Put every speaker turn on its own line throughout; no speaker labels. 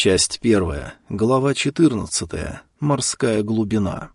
Часть первая, глава четырнадцатая. Морская глубина.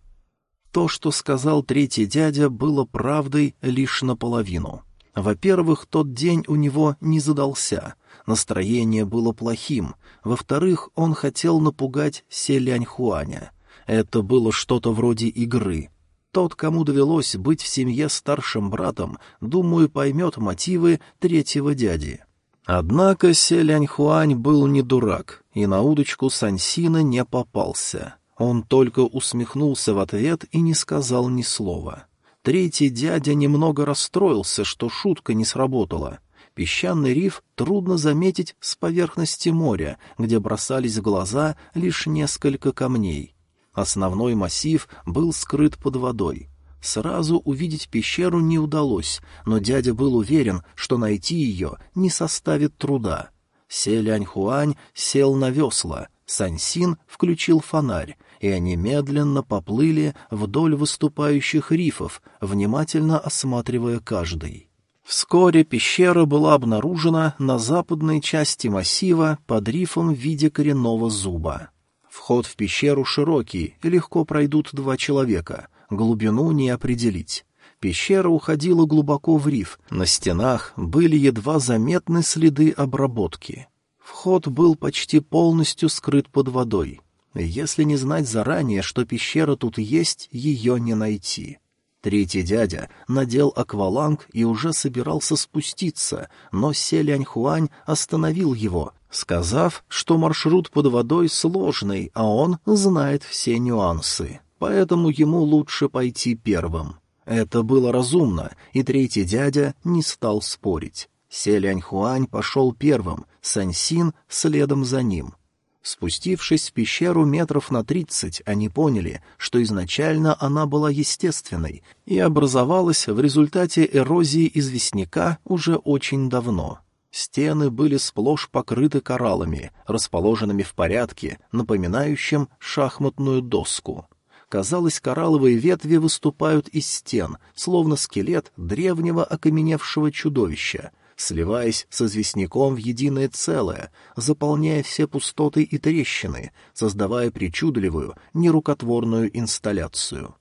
То, что сказал третий дядя, было правдой лишь наполовину. Во-первых, тот день у него не задался, настроение было плохим. Во-вторых, он хотел напугать Селяньхуаня. Это было что-то вроде игры. Тот, кому довелось быть в семье старшим братом, думаю, поймет мотивы третьего дяди. Однако Селяньхуань был не дурак и на удочку Сансина не попался. Он только усмехнулся в ответ и не сказал ни слова. Третий дядя немного расстроился, что шутка не сработала. Песчаный риф трудно заметить с поверхности моря, где бросались в глаза лишь несколько камней. Основной массив был скрыт под водой. Сразу увидеть пещеру не удалось, но дядя был уверен, что найти ее не составит труда. Селянь-Хуань сел на весла, Сансин включил фонарь, и они медленно поплыли вдоль выступающих рифов, внимательно осматривая каждый. Вскоре пещера была обнаружена на западной части массива под рифом в виде коренного зуба. Вход в пещеру широкий, легко пройдут два человека, глубину не определить. Пещера уходила глубоко в риф, на стенах были едва заметны следы обработки. Вход был почти полностью скрыт под водой. Если не знать заранее, что пещера тут есть, ее не найти. Третий дядя надел акваланг и уже собирался спуститься, но Селяньхуань остановил его, сказав, что маршрут под водой сложный, а он знает все нюансы поэтому ему лучше пойти первым. Это было разумно, и третий дядя не стал спорить. Селянь-Хуань пошел первым, Сансин следом за ним. Спустившись в пещеру метров на тридцать, они поняли, что изначально она была естественной и образовалась в результате эрозии известняка уже очень давно. Стены были сплошь покрыты кораллами, расположенными в порядке, напоминающем шахматную доску. Казалось, коралловые ветви выступают из стен, словно скелет древнего окаменевшего чудовища, сливаясь с известняком в единое целое, заполняя все пустоты и трещины, создавая причудливую, нерукотворную инсталляцию.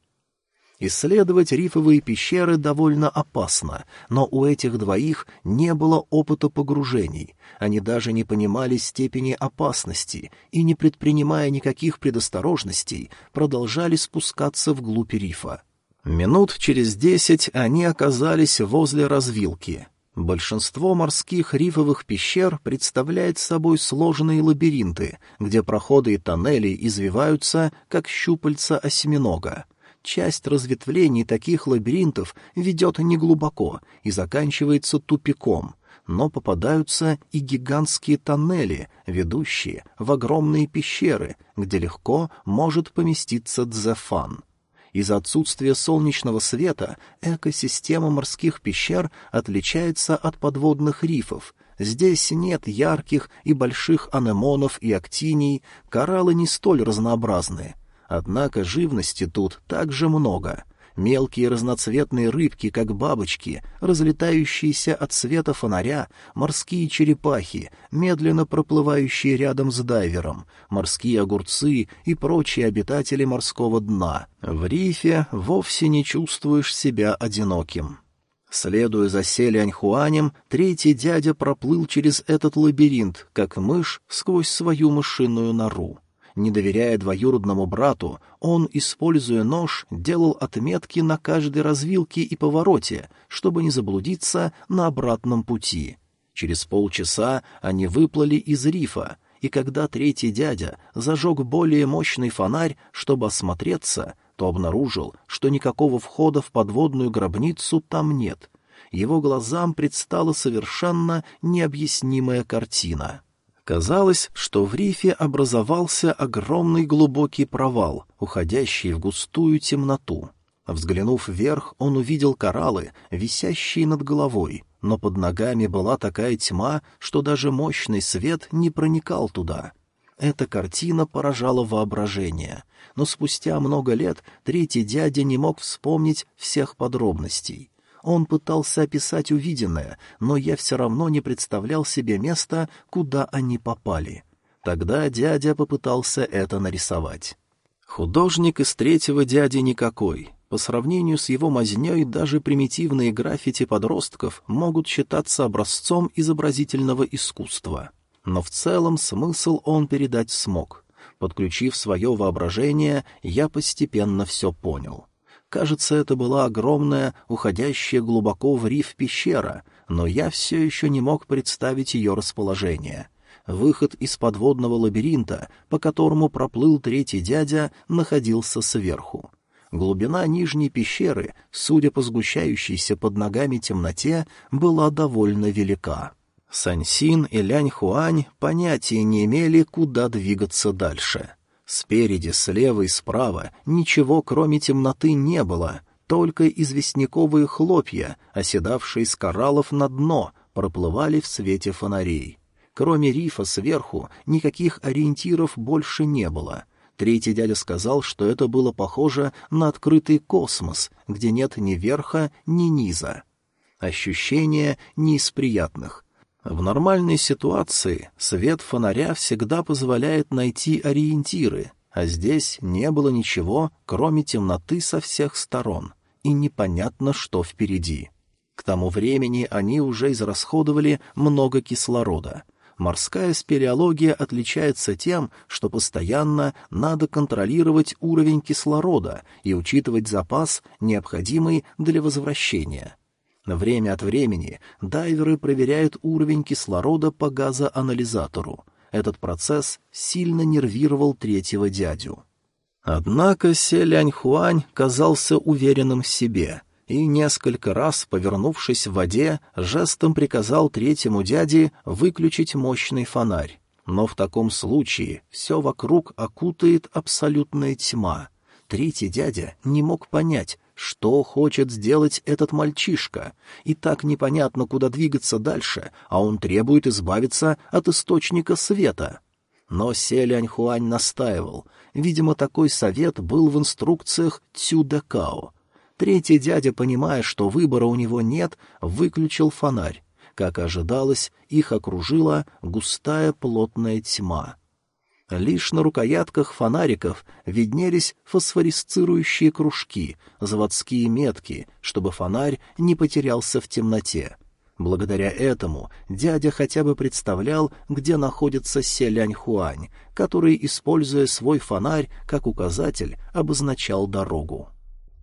Исследовать рифовые пещеры довольно опасно, но у этих двоих не было опыта погружений. Они даже не понимали степени опасности и, не предпринимая никаких предосторожностей, продолжали спускаться вглубь рифа. Минут через десять они оказались возле развилки. Большинство морских рифовых пещер представляет собой сложные лабиринты, где проходы и тоннели извиваются, как щупальца осьминога. Часть разветвлений таких лабиринтов ведет неглубоко и заканчивается тупиком, но попадаются и гигантские тоннели, ведущие в огромные пещеры, где легко может поместиться дзефан. Из-за отсутствия солнечного света экосистема морских пещер отличается от подводных рифов. Здесь нет ярких и больших анемонов и актиний, кораллы не столь разнообразны — Однако живности тут также много. Мелкие разноцветные рыбки, как бабочки, разлетающиеся от света фонаря, морские черепахи, медленно проплывающие рядом с дайвером, морские огурцы и прочие обитатели морского дна. В рифе вовсе не чувствуешь себя одиноким. Следуя за Селяньхуанем, третий дядя проплыл через этот лабиринт, как мышь сквозь свою мышиную нору. Не доверяя двоюродному брату, он, используя нож, делал отметки на каждой развилке и повороте, чтобы не заблудиться на обратном пути. Через полчаса они выплыли из рифа, и когда третий дядя зажег более мощный фонарь, чтобы осмотреться, то обнаружил, что никакого входа в подводную гробницу там нет. Его глазам предстала совершенно необъяснимая картина. Казалось, что в рифе образовался огромный глубокий провал, уходящий в густую темноту. Взглянув вверх, он увидел кораллы, висящие над головой, но под ногами была такая тьма, что даже мощный свет не проникал туда. Эта картина поражала воображение, но спустя много лет третий дядя не мог вспомнить всех подробностей. Он пытался описать увиденное, но я все равно не представлял себе места, куда они попали. Тогда дядя попытался это нарисовать. Художник из третьего дяди никакой. По сравнению с его мазнёй даже примитивные граффити подростков могут считаться образцом изобразительного искусства. Но в целом смысл он передать смог. Подключив свое воображение, я постепенно все понял. Кажется, это была огромная, уходящая глубоко в риф пещера, но я все еще не мог представить ее расположение. Выход из подводного лабиринта, по которому проплыл третий дядя, находился сверху. Глубина нижней пещеры, судя по сгущающейся под ногами темноте, была довольно велика. Сансин и Лянь Хуань понятия не имели, куда двигаться дальше. Спереди, слева и справа ничего, кроме темноты, не было, только известняковые хлопья, оседавшие с кораллов на дно, проплывали в свете фонарей. Кроме рифа сверху никаких ориентиров больше не было. Третий дядя сказал, что это было похоже на открытый космос, где нет ни верха, ни низа. Ощущение не из приятных. В нормальной ситуации свет фонаря всегда позволяет найти ориентиры, а здесь не было ничего, кроме темноты со всех сторон, и непонятно, что впереди. К тому времени они уже израсходовали много кислорода. Морская спелеология отличается тем, что постоянно надо контролировать уровень кислорода и учитывать запас, необходимый для возвращения. Время от времени дайверы проверяют уровень кислорода по газоанализатору. Этот процесс сильно нервировал третьего дядю. Однако Селянь Хуань казался уверенным в себе — и, несколько раз повернувшись в воде, жестом приказал третьему дяде выключить мощный фонарь. Но в таком случае все вокруг окутает абсолютная тьма. Третий дядя не мог понять, что хочет сделать этот мальчишка, и так непонятно, куда двигаться дальше, а он требует избавиться от источника света. Но Селянь-Хуань настаивал. Видимо, такой совет был в инструкциях Цюдакао. Третий дядя, понимая, что выбора у него нет, выключил фонарь. Как ожидалось, их окружила густая плотная тьма. Лишь на рукоятках фонариков виднелись фосфорисцирующие кружки, заводские метки, чтобы фонарь не потерялся в темноте. Благодаря этому дядя хотя бы представлял, где находится Селянь-Хуань, который, используя свой фонарь как указатель, обозначал дорогу.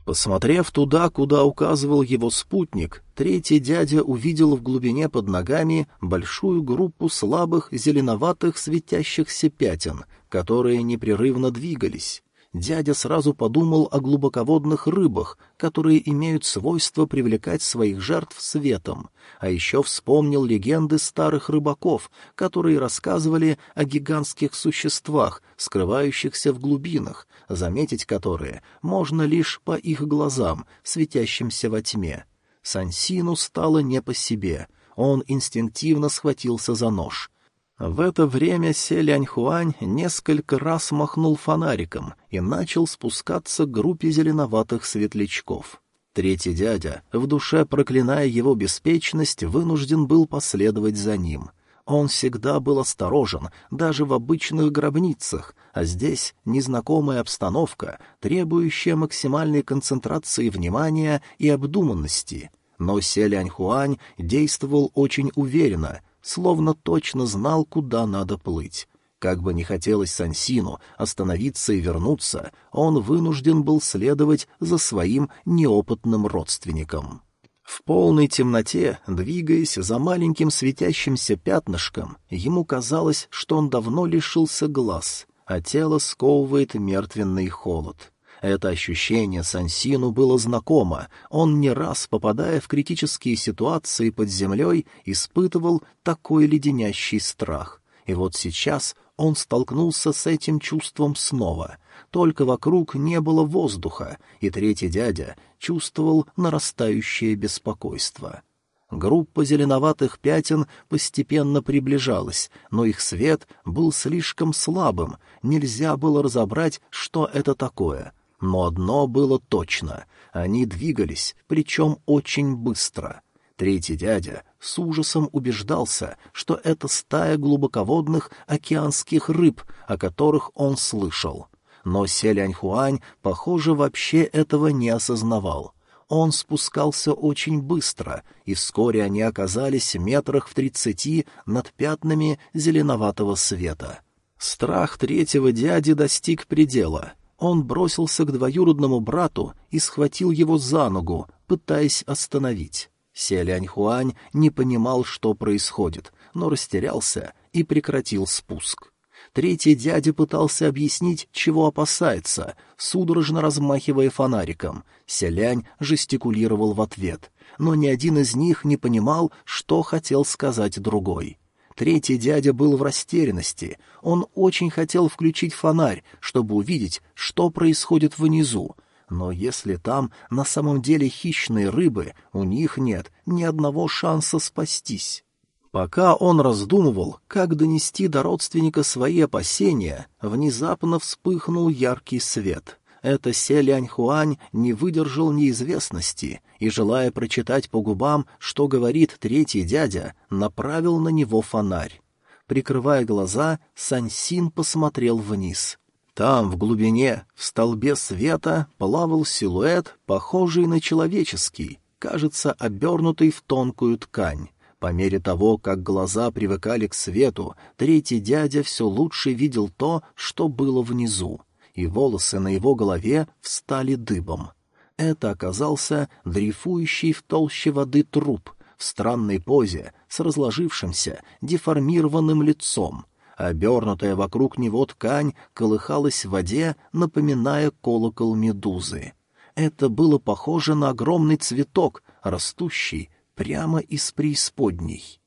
Посмотрев туда, куда указывал его спутник, третий дядя увидел в глубине под ногами большую группу слабых зеленоватых светящихся пятен, которые непрерывно двигались дядя сразу подумал о глубоководных рыбах, которые имеют свойство привлекать своих жертв светом, а еще вспомнил легенды старых рыбаков, которые рассказывали о гигантских существах, скрывающихся в глубинах, заметить которые можно лишь по их глазам, светящимся во тьме. Сансину стало не по себе. Он инстинктивно схватился за нож — в это время Селянь-Хуань несколько раз махнул фонариком и начал спускаться к группе зеленоватых светлячков. Третий дядя, в душе проклиная его беспечность, вынужден был последовать за ним. Он всегда был осторожен, даже в обычных гробницах, а здесь незнакомая обстановка, требующая максимальной концентрации внимания и обдуманности. Но Селянь-Хуань действовал очень уверенно — словно точно знал, куда надо плыть. Как бы ни хотелось Сансину остановиться и вернуться, он вынужден был следовать за своим неопытным родственником. В полной темноте, двигаясь за маленьким светящимся пятнышком, ему казалось, что он давно лишился глаз, а тело сковывает мертвенный холод. Это ощущение Сансину было знакомо, он не раз, попадая в критические ситуации под землей, испытывал такой леденящий страх. И вот сейчас он столкнулся с этим чувством снова. Только вокруг не было воздуха, и третий дядя чувствовал нарастающее беспокойство. Группа зеленоватых пятен постепенно приближалась, но их свет был слишком слабым, нельзя было разобрать, что это такое — но одно было точно — они двигались, причем очень быстро. Третий дядя с ужасом убеждался, что это стая глубоководных океанских рыб, о которых он слышал. Но Селяньхуань, похоже, вообще этого не осознавал. Он спускался очень быстро, и вскоре они оказались метрах в тридцати над пятнами зеленоватого света. Страх третьего дяди достиг предела. Он бросился к двоюродному брату и схватил его за ногу, пытаясь остановить. Селяньхуань не понимал, что происходит, но растерялся и прекратил спуск. Третий дядя пытался объяснить, чего опасается, судорожно размахивая фонариком. Селянь жестикулировал в ответ, но ни один из них не понимал, что хотел сказать другой. Третий дядя был в растерянности. Он очень хотел включить фонарь, чтобы увидеть, что происходит внизу. Но если там на самом деле хищные рыбы, у них нет ни одного шанса спастись. Пока он раздумывал, как донести до родственника свои опасения, внезапно вспыхнул яркий свет. Это Селянь-Хуань не выдержал неизвестности и, желая прочитать по губам, что говорит третий дядя, направил на него фонарь. Прикрывая глаза, Сансин посмотрел вниз. Там, в глубине, в столбе света, плавал силуэт, похожий на человеческий, кажется, обернутый в тонкую ткань. По мере того, как глаза привыкали к свету, третий дядя все лучше видел то, что было внизу, и волосы на его голове встали дыбом. Это оказался дрейфующий в толще воды труп в странной позе с разложившимся, деформированным лицом. Обернутая вокруг него ткань колыхалась в воде, напоминая колокол медузы. Это было похоже на огромный цветок, растущий прямо из преисподней.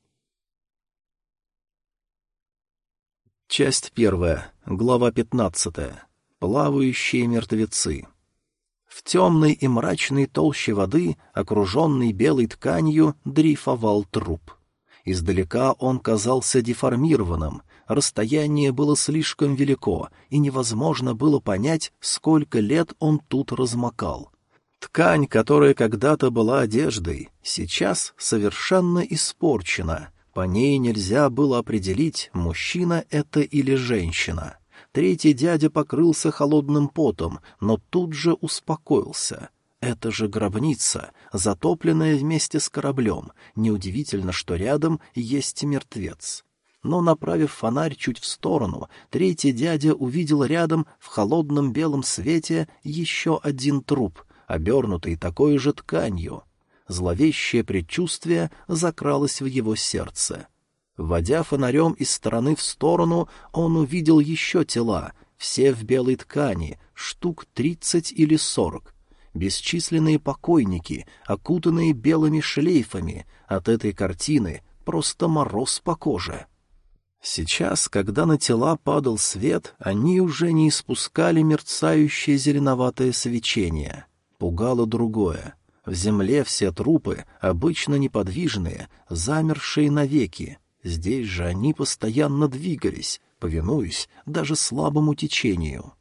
Часть первая, глава пятнадцатая. Плавающие мертвецы. В темной и мрачной толще воды, окруженный белой тканью, дрейфовал труп. Издалека он казался деформированным, расстояние было слишком велико, и невозможно было понять, сколько лет он тут размокал. Ткань, которая когда-то была одеждой, сейчас совершенно испорчена. По ней нельзя было определить, мужчина это или женщина. Третий дядя покрылся холодным потом, но тут же успокоился. Это же гробница, затопленная вместе с кораблем. Неудивительно, что рядом есть мертвец. Но, направив фонарь чуть в сторону, третий дядя увидел рядом в холодном белом свете еще один труп — обернутый такой же тканью. Зловещее предчувствие закралось в его сердце. Водя фонарем из стороны в сторону, он увидел еще тела, все в белой ткани, штук тридцать или сорок. Бесчисленные покойники, окутанные белыми шлейфами, от этой картины просто мороз по коже. Сейчас, когда на тела падал свет, они уже не испускали мерцающее зеленоватое свечение — пугало другое. В земле все трупы, обычно неподвижные, замершие навеки. Здесь же они постоянно двигались, повинуясь даже слабому течению.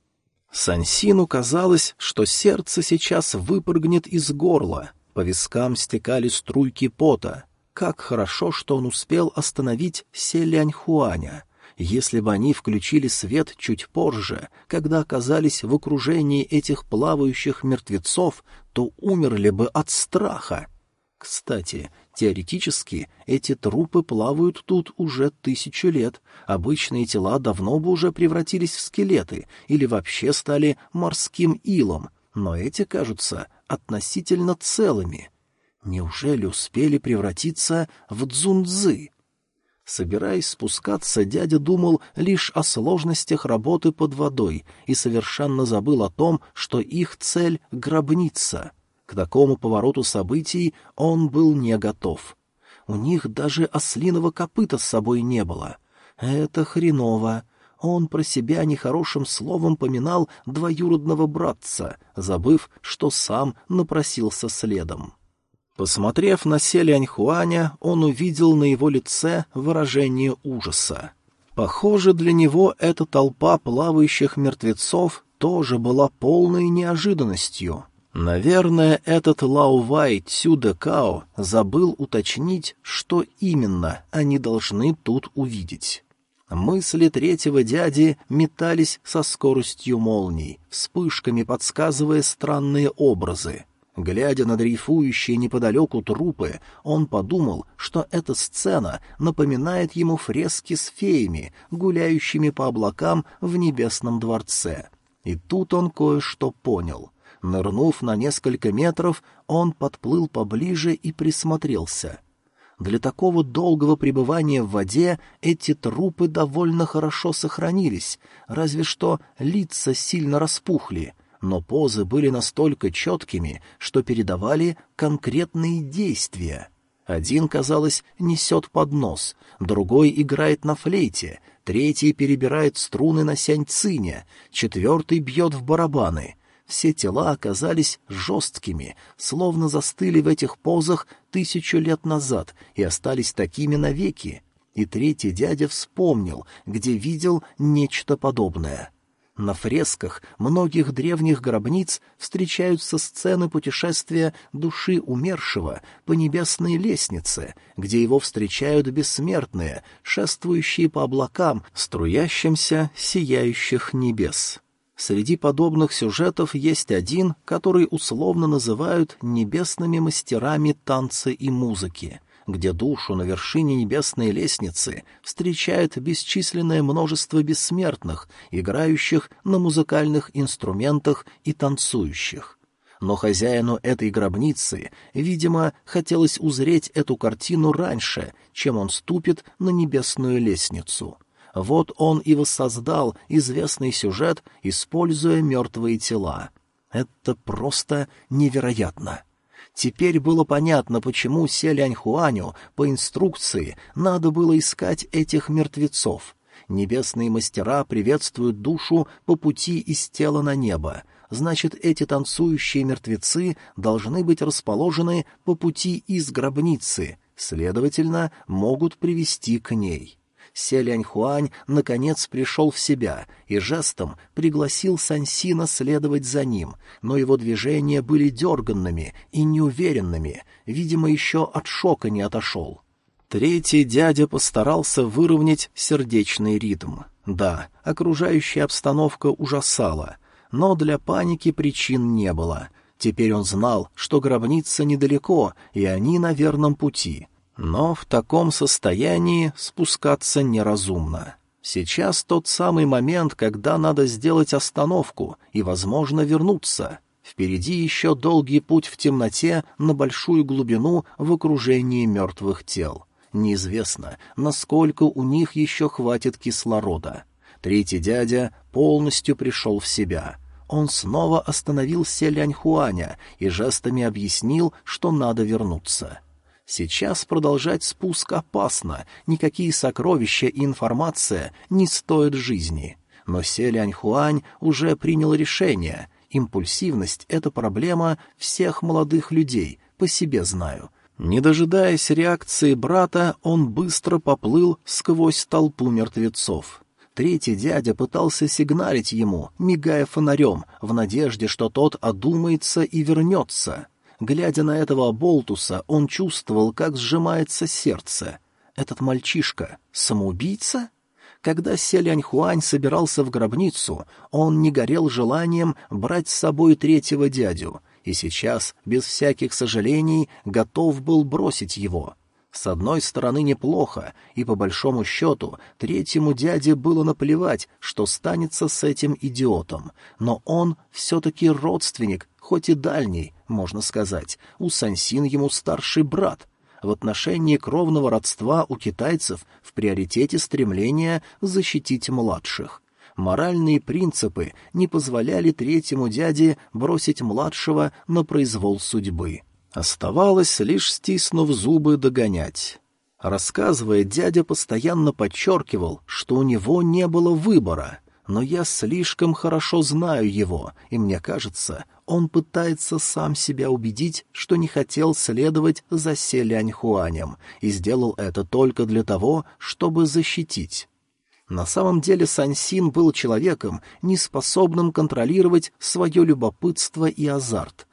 Сансину казалось, что сердце сейчас выпрыгнет из горла, по вискам стекали струйки пота. Как хорошо, что он успел остановить Селяньхуаня — если бы они включили свет чуть позже, когда оказались в окружении этих плавающих мертвецов, то умерли бы от страха. Кстати, теоретически эти трупы плавают тут уже тысячу лет. Обычные тела давно бы уже превратились в скелеты или вообще стали морским илом, но эти кажутся относительно целыми. Неужели успели превратиться в дзунцзы? Собираясь спускаться, дядя думал лишь о сложностях работы под водой и совершенно забыл о том, что их цель — гробница. К такому повороту событий он был не готов. У них даже ослиного копыта с собой не было. Это хреново. Он про себя нехорошим словом поминал двоюродного братца, забыв, что сам напросился следом. Посмотрев на Селяньхуаня, он увидел на его лице выражение ужаса. Похоже, для него эта толпа плавающих мертвецов тоже была полной неожиданностью. Наверное, этот Лаувай Цюде Као забыл уточнить, что именно они должны тут увидеть. Мысли третьего дяди метались со скоростью молний, вспышками подсказывая странные образы. Глядя на дрейфующие неподалеку трупы, он подумал, что эта сцена напоминает ему фрески с феями, гуляющими по облакам в небесном дворце. И тут он кое-что понял. Нырнув на несколько метров, он подплыл поближе и присмотрелся. Для такого долгого пребывания в воде эти трупы довольно хорошо сохранились, разве что лица сильно распухли, но позы были настолько четкими, что передавали конкретные действия. Один, казалось, несет поднос, другой играет на флейте, третий перебирает струны на сянь-цине, четвертый бьет в барабаны — все тела оказались жесткими, словно застыли в этих позах тысячу лет назад и остались такими навеки. И третий дядя вспомнил, где видел нечто подобное. На фресках многих древних гробниц встречаются сцены путешествия души умершего по небесной лестнице, где его встречают бессмертные, шествующие по облакам, струящимся сияющих небес. Среди подобных сюжетов есть один, который условно называют «небесными мастерами танца и музыки», где душу на вершине небесной лестницы встречает бесчисленное множество бессмертных, играющих на музыкальных инструментах и танцующих. Но хозяину этой гробницы, видимо, хотелось узреть эту картину раньше, чем он ступит на небесную лестницу — вот он и воссоздал известный сюжет, используя мертвые тела. Это просто невероятно. Теперь было понятно, почему Селяньхуаню по инструкции надо было искать этих мертвецов. Небесные мастера приветствуют душу по пути из тела на небо. Значит, эти танцующие мертвецы должны быть расположены по пути из гробницы, следовательно, могут привести к ней. Селяньхуань наконец пришел в себя и жестом пригласил Сансина следовать за ним, но его движения были дерганными и неуверенными, видимо, еще от шока не отошел. Третий дядя постарался выровнять сердечный ритм. Да, окружающая обстановка ужасала, но для паники причин не было. Теперь он знал, что гробница недалеко, и они на верном пути — но в таком состоянии спускаться неразумно. Сейчас тот самый момент, когда надо сделать остановку и, возможно, вернуться. Впереди еще долгий путь в темноте на большую глубину в окружении мертвых тел. Неизвестно, насколько у них еще хватит кислорода. Третий дядя полностью пришел в себя. Он снова остановил Селяньхуаня и жестами объяснил, что надо вернуться. — Сейчас продолжать спуск опасно, никакие сокровища и информация не стоят жизни. Но Селянь-Хуань уже принял решение. Импульсивность — это проблема всех молодых людей, по себе знаю. Не дожидаясь реакции брата, он быстро поплыл сквозь толпу мертвецов. Третий дядя пытался сигналить ему, мигая фонарем, в надежде, что тот одумается и вернется. Глядя на этого болтуса, он чувствовал, как сжимается сердце. Этот мальчишка — самоубийца? Когда Селянь Хуань собирался в гробницу, он не горел желанием брать с собой третьего дядю, и сейчас, без всяких сожалений, готов был бросить его. С одной стороны, неплохо, и по большому счету третьему дяде было наплевать, что станется с этим идиотом, но он все-таки родственник, хоть и дальний, можно сказать, у Сансин ему старший брат. В отношении кровного родства у китайцев в приоритете стремление защитить младших. Моральные принципы не позволяли третьему дяде бросить младшего на произвол судьбы. Оставалось лишь, стиснув зубы, догонять. Рассказывая, дядя постоянно подчеркивал, что у него не было выбора — но я слишком хорошо знаю его, и мне кажется, он пытается сам себя убедить, что не хотел следовать за Селянь Хуанем, и сделал это только для того, чтобы защитить. На самом деле Сансин был человеком, неспособным контролировать свое любопытство и азарт.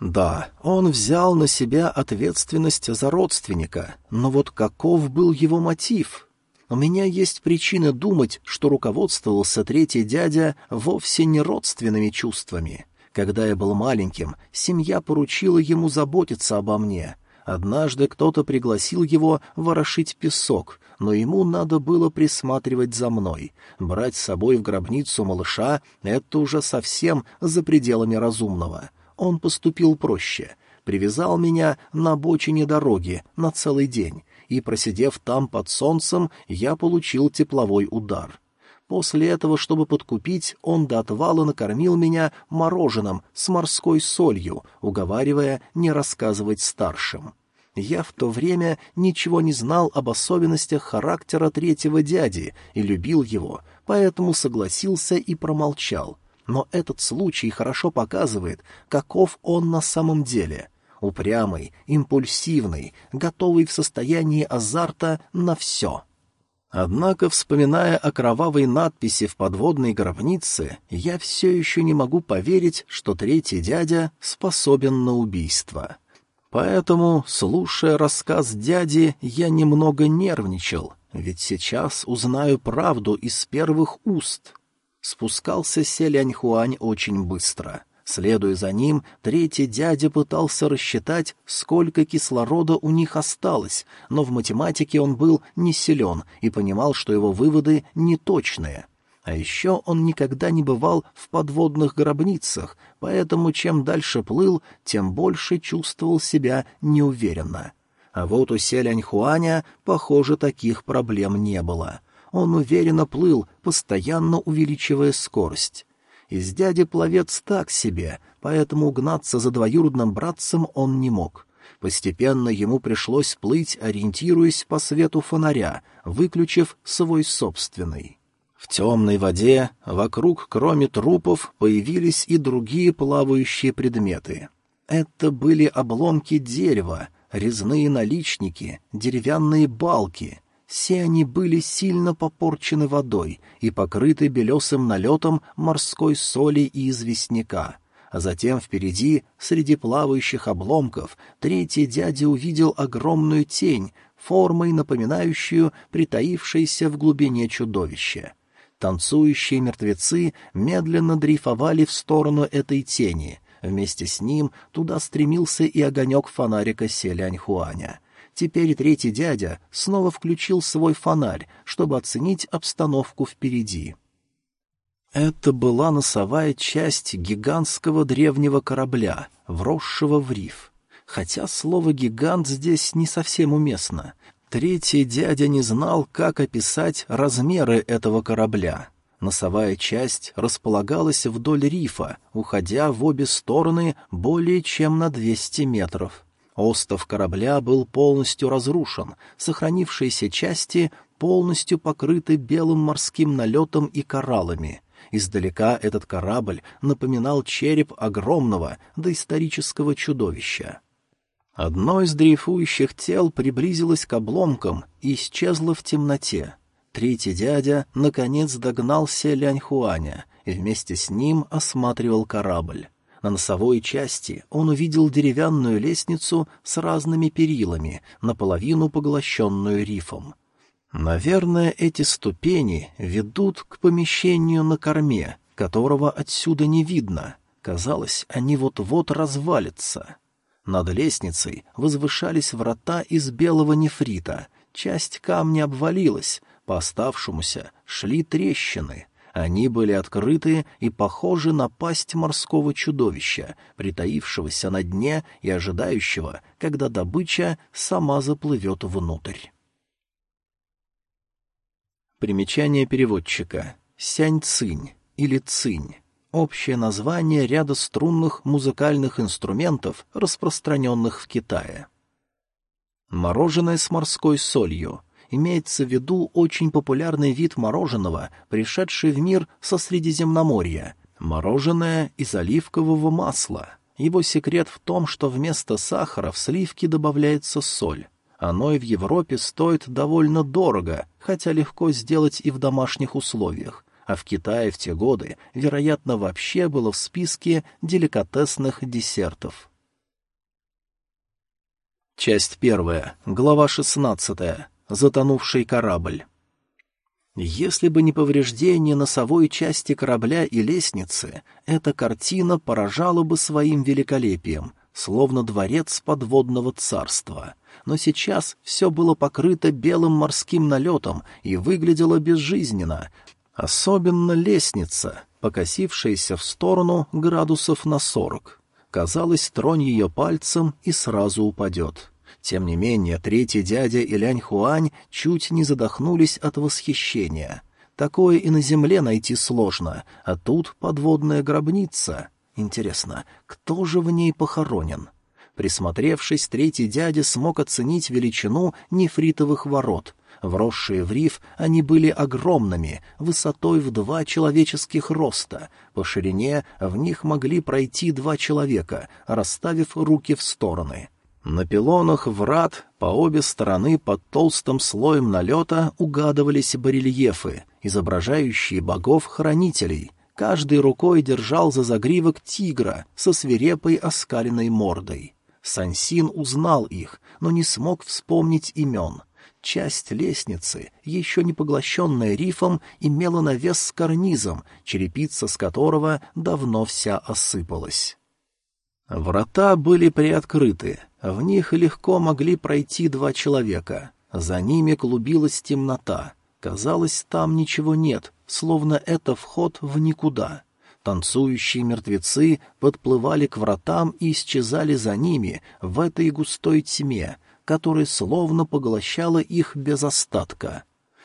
Да, он взял на себя ответственность за родственника, но вот каков был его мотив? У меня есть причины думать, что руководствовался третий дядя вовсе не родственными чувствами. Когда я был маленьким, семья поручила ему заботиться обо мне. Однажды кто-то пригласил его ворошить песок, но ему надо было присматривать за мной. Брать с собой в гробницу малыша — это уже совсем за пределами разумного. Он поступил проще. Привязал меня на бочине дороги на целый день, и, просидев там под солнцем, я получил тепловой удар. После этого, чтобы подкупить, он до отвала накормил меня мороженым с морской солью, уговаривая не рассказывать старшим. Я в то время ничего не знал об особенностях характера третьего дяди и любил его, поэтому согласился и промолчал. Но этот случай хорошо показывает, каков он на самом деле. Упрямый, импульсивный, готовый в состоянии азарта на все — Однако, вспоминая о кровавой надписи в подводной гробнице, я все еще не могу поверить, что третий дядя способен на убийство. Поэтому, слушая рассказ дяди, я немного нервничал, ведь сейчас узнаю правду из первых уст. Спускался Селяньхуань очень быстро — Следуя за ним, третий дядя пытался рассчитать, сколько кислорода у них осталось, но в математике он был не силен и понимал, что его выводы неточные. А еще он никогда не бывал в подводных гробницах, поэтому чем дальше плыл, тем больше чувствовал себя неуверенно. А вот у Селяньхуаня, похоже, таких проблем не было. Он уверенно плыл, постоянно увеличивая скорость. Из дяди пловец так себе, поэтому угнаться за двоюродным братцем он не мог. Постепенно ему пришлось плыть, ориентируясь по свету фонаря, выключив свой собственный. В темной воде вокруг, кроме трупов, появились и другие плавающие предметы. Это были обломки дерева, резные наличники, деревянные балки — все они были сильно попорчены водой и покрыты белесым налетом морской соли и известняка. А затем впереди, среди плавающих обломков, третий дядя увидел огромную тень, формой напоминающую притаившееся в глубине чудовище. Танцующие мертвецы медленно дрейфовали в сторону этой тени. Вместе с ним туда стремился и огонек фонарика Селяньхуаня — Теперь третий дядя снова включил свой фонарь, чтобы оценить обстановку впереди. Это была носовая часть гигантского древнего корабля, вросшего в риф. Хотя слово «гигант» здесь не совсем уместно. Третий дядя не знал, как описать размеры этого корабля. Носовая часть располагалась вдоль рифа, уходя в обе стороны более чем на 200 метров. Остов корабля был полностью разрушен, сохранившиеся части полностью покрыты белым морским налетом и кораллами. Издалека этот корабль напоминал череп огромного доисторического чудовища. Одно из дрейфующих тел приблизилось к обломкам и исчезло в темноте. Третий дядя, наконец, догнал Селяньхуаня и вместе с ним осматривал корабль. На носовой части он увидел деревянную лестницу с разными перилами, наполовину поглощенную рифом. Наверное, эти ступени ведут к помещению на корме, которого отсюда не видно. Казалось, они вот-вот развалятся. Над лестницей возвышались врата из белого нефрита. Часть камня обвалилась, по оставшемуся шли трещины — они были открыты и похожи на пасть морского чудовища, притаившегося на дне и ожидающего, когда добыча сама заплывет внутрь. Примечание переводчика. Сянь-цинь или цинь. Общее название ряда струнных музыкальных инструментов, распространенных в Китае. Мороженое с морской солью — имеется в виду очень популярный вид мороженого, пришедший в мир со Средиземноморья — мороженое из оливкового масла. Его секрет в том, что вместо сахара в сливки добавляется соль. Оно и в Европе стоит довольно дорого, хотя легко сделать и в домашних условиях. А в Китае в те годы, вероятно, вообще было в списке деликатесных десертов. Часть первая, глава шестнадцатая. Затонувший корабль. Если бы не повреждение носовой части корабля и лестницы, эта картина поражала бы своим великолепием, словно дворец подводного царства. Но сейчас все было покрыто белым морским налетом и выглядело безжизненно, особенно лестница, покосившаяся в сторону градусов на сорок. Казалось, тронь ее пальцем и сразу упадет. Тем не менее, третий дядя и Лянь Хуань чуть не задохнулись от восхищения. Такое и на земле найти сложно, а тут подводная гробница. Интересно, кто же в ней похоронен? Присмотревшись, третий дядя смог оценить величину нефритовых ворот. Вросшие в риф, они были огромными, высотой в два человеческих роста. По ширине в них могли пройти два человека, расставив руки в стороны — на пилонах врат по обе стороны под толстым слоем налета угадывались барельефы, изображающие богов-хранителей. Каждый рукой держал за загривок тигра со свирепой оскаленной мордой. Сансин узнал их, но не смог вспомнить имен. Часть лестницы, еще не поглощенная рифом, имела навес с карнизом, черепица с которого давно вся осыпалась. Врата были приоткрыты, в них легко могли пройти два человека. За ними клубилась темнота. Казалось, там ничего нет, словно это вход в никуда. Танцующие мертвецы подплывали к вратам и исчезали за ними в этой густой тьме, которая словно поглощала их без остатка.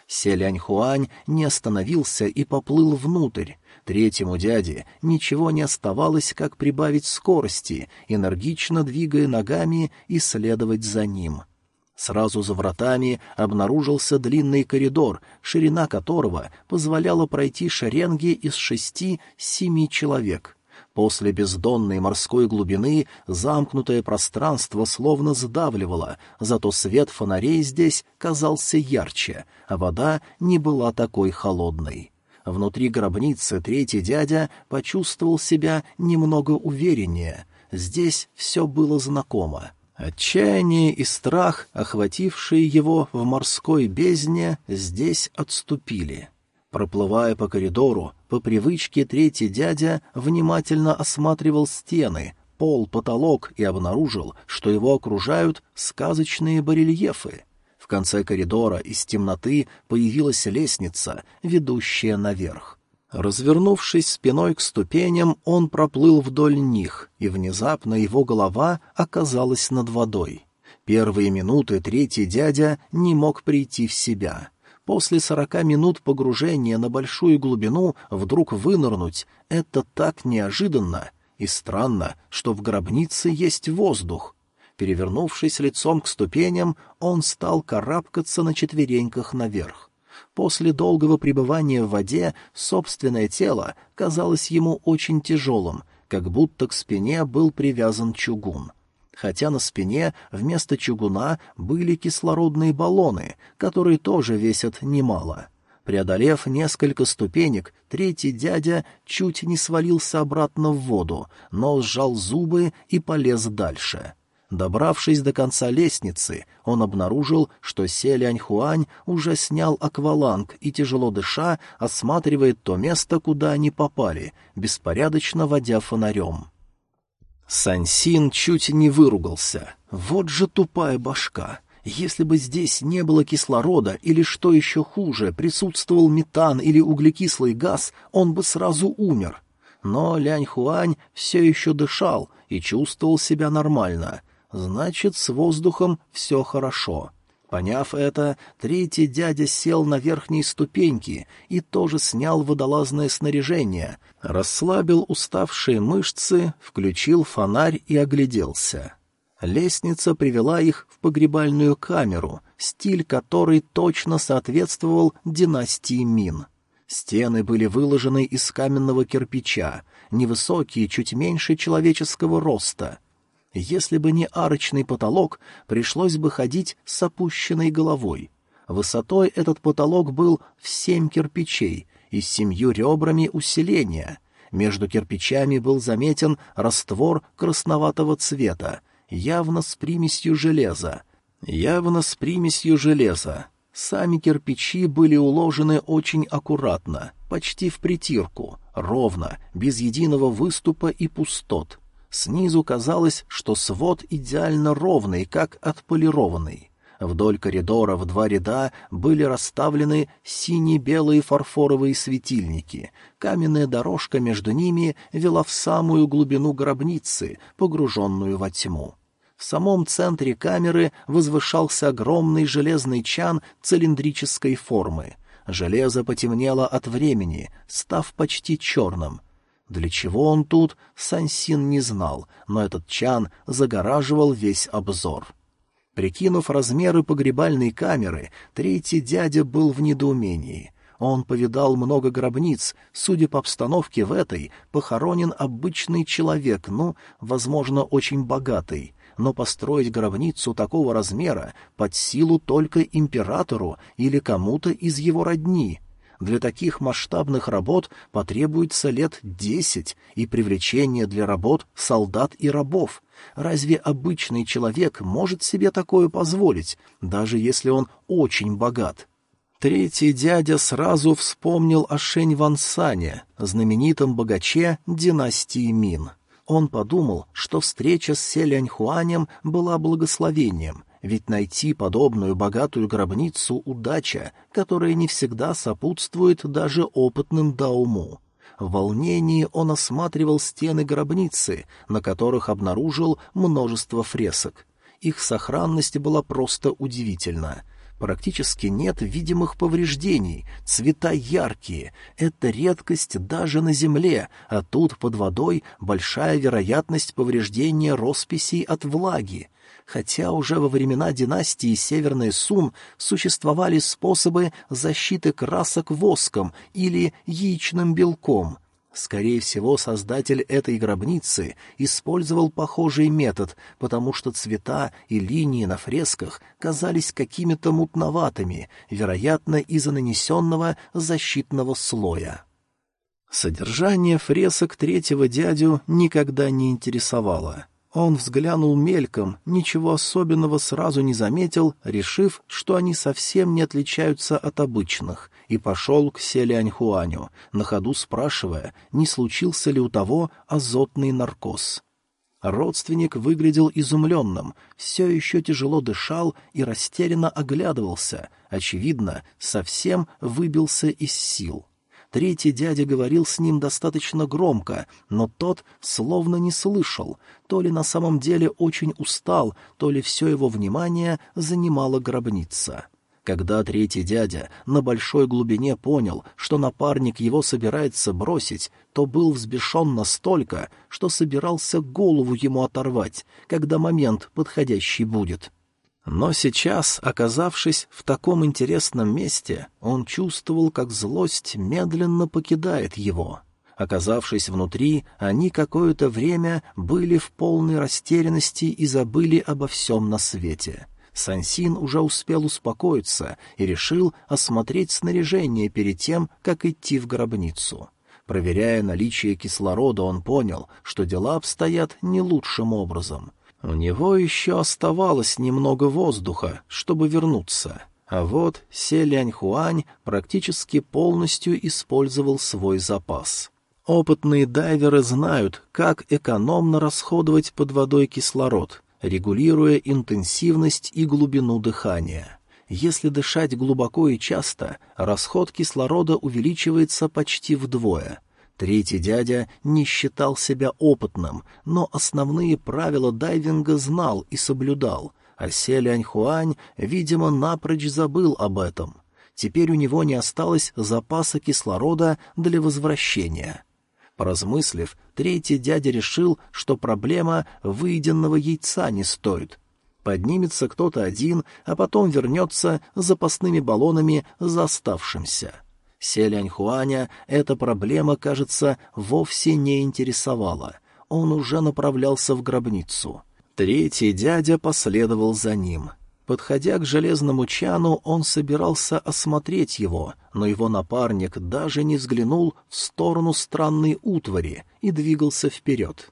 Селянь-Хуань не остановился и поплыл внутрь, Третьему дяде ничего не оставалось, как прибавить скорости, энергично двигая ногами и следовать за ним. Сразу за вратами обнаружился длинный коридор, ширина которого позволяла пройти шеренги из шести-семи человек — После бездонной морской глубины замкнутое пространство словно сдавливало, зато свет фонарей здесь казался ярче, а вода не была такой холодной. Внутри гробницы третий дядя почувствовал себя немного увереннее. Здесь все было знакомо. Отчаяние и страх, охватившие его в морской бездне, здесь отступили. Проплывая по коридору, по привычке третий дядя внимательно осматривал стены, пол, потолок и обнаружил, что его окружают сказочные барельефы конце коридора из темноты появилась лестница, ведущая наверх. Развернувшись спиной к ступеням, он проплыл вдоль них, и внезапно его голова оказалась над водой. Первые минуты третий дядя не мог прийти в себя. После сорока минут погружения на большую глубину вдруг вынырнуть — это так неожиданно и странно, что в гробнице есть воздух. Перевернувшись лицом к ступеням, он стал карабкаться на четвереньках наверх. После долгого пребывания в воде собственное тело казалось ему очень тяжелым, как будто к спине был привязан чугун. Хотя на спине вместо чугуна были кислородные баллоны, которые тоже весят немало. Преодолев несколько ступенек, третий дядя чуть не свалился обратно в воду, но сжал зубы и полез дальше. Добравшись до конца лестницы, он обнаружил, что Селянь-Хуань уже снял акваланг и, тяжело дыша, осматривает то место, куда они попали, беспорядочно водя фонарем. Сансин чуть не выругался. Вот же тупая башка! Если бы здесь не было кислорода или, что еще хуже, присутствовал метан или углекислый газ, он бы сразу умер. Но Лянь-Хуань все еще дышал и чувствовал себя нормально — Значит, с воздухом все хорошо. Поняв это, третий дядя сел на верхние ступеньки и тоже снял водолазное снаряжение, расслабил уставшие мышцы, включил фонарь и огляделся. Лестница привела их в погребальную камеру, стиль которой точно соответствовал династии Мин. Стены были выложены из каменного кирпича, невысокие, чуть меньше человеческого роста — Если бы не арочный потолок, пришлось бы ходить с опущенной головой. Высотой этот потолок был в семь кирпичей и с семью ребрами усиления. Между кирпичами был заметен раствор красноватого цвета, явно с примесью железа. Явно с примесью железа. Сами кирпичи были уложены очень аккуратно, почти в притирку, ровно, без единого выступа и пустот. Снизу казалось, что свод идеально ровный, как отполированный. Вдоль коридора в два ряда были расставлены сине-белые фарфоровые светильники. Каменная дорожка между ними вела в самую глубину гробницы, погруженную во тьму. В самом центре камеры возвышался огромный железный чан цилиндрической формы. Железо потемнело от времени, став почти черным — для чего он тут, Сансин не знал, но этот чан загораживал весь обзор. Прикинув размеры погребальной камеры, третий дядя был в недоумении. Он повидал много гробниц, судя по обстановке в этой, похоронен обычный человек, ну, возможно, очень богатый. Но построить гробницу такого размера под силу только императору или кому-то из его родни — для таких масштабных работ потребуется лет десять и привлечение для работ солдат и рабов. Разве обычный человек может себе такое позволить, даже если он очень богат? Третий дядя сразу вспомнил о Шень Вансане, знаменитом богаче династии Мин. Он подумал, что встреча с Селяньхуанем была благословением — ведь найти подобную богатую гробницу — удача, которая не всегда сопутствует даже опытным дауму. В волнении он осматривал стены гробницы, на которых обнаружил множество фресок. Их сохранность была просто удивительна. Практически нет видимых повреждений, цвета яркие. Это редкость даже на земле, а тут под водой большая вероятность повреждения росписей от влаги хотя уже во времена династии Северный Сун существовали способы защиты красок воском или яичным белком. Скорее всего, создатель этой гробницы использовал похожий метод, потому что цвета и линии на фресках казались какими-то мутноватыми, вероятно, из-за нанесенного защитного слоя. Содержание фресок третьего дядю никогда не интересовало — он взглянул мельком, ничего особенного сразу не заметил, решив, что они совсем не отличаются от обычных, и пошел к Селяньхуаню, на ходу спрашивая, не случился ли у того азотный наркоз. Родственник выглядел изумленным, все еще тяжело дышал и растерянно оглядывался, очевидно, совсем выбился из сил. Третий дядя говорил с ним достаточно громко, но тот словно не слышал, то ли на самом деле очень устал, то ли все его внимание занимала гробница. Когда третий дядя на большой глубине понял, что напарник его собирается бросить, то был взбешен настолько, что собирался голову ему оторвать, когда момент подходящий будет. Но сейчас, оказавшись в таком интересном месте, он чувствовал, как злость медленно покидает его. Оказавшись внутри, они какое-то время были в полной растерянности и забыли обо всем на свете. Сансин уже успел успокоиться и решил осмотреть снаряжение перед тем, как идти в гробницу. Проверяя наличие кислорода, он понял, что дела обстоят не лучшим образом — у него еще оставалось немного воздуха, чтобы вернуться. А вот Селянь-Хуань практически полностью использовал свой запас. Опытные дайверы знают, как экономно расходовать под водой кислород, регулируя интенсивность и глубину дыхания. Если дышать глубоко и часто, расход кислорода увеличивается почти вдвое — Третий дядя не считал себя опытным, но основные правила дайвинга знал и соблюдал, а Селянь-Хуань, видимо, напрочь забыл об этом. Теперь у него не осталось запаса кислорода для возвращения. Поразмыслив, третий дядя решил, что проблема выеденного яйца не стоит. Поднимется кто-то один, а потом вернется запасными баллонами за оставшимся. Селяньхуаня эта проблема, кажется, вовсе не интересовала. Он уже направлялся в гробницу. Третий дядя последовал за ним. Подходя к железному чану, он собирался осмотреть его, но его напарник даже не взглянул в сторону странной утвари и двигался вперед.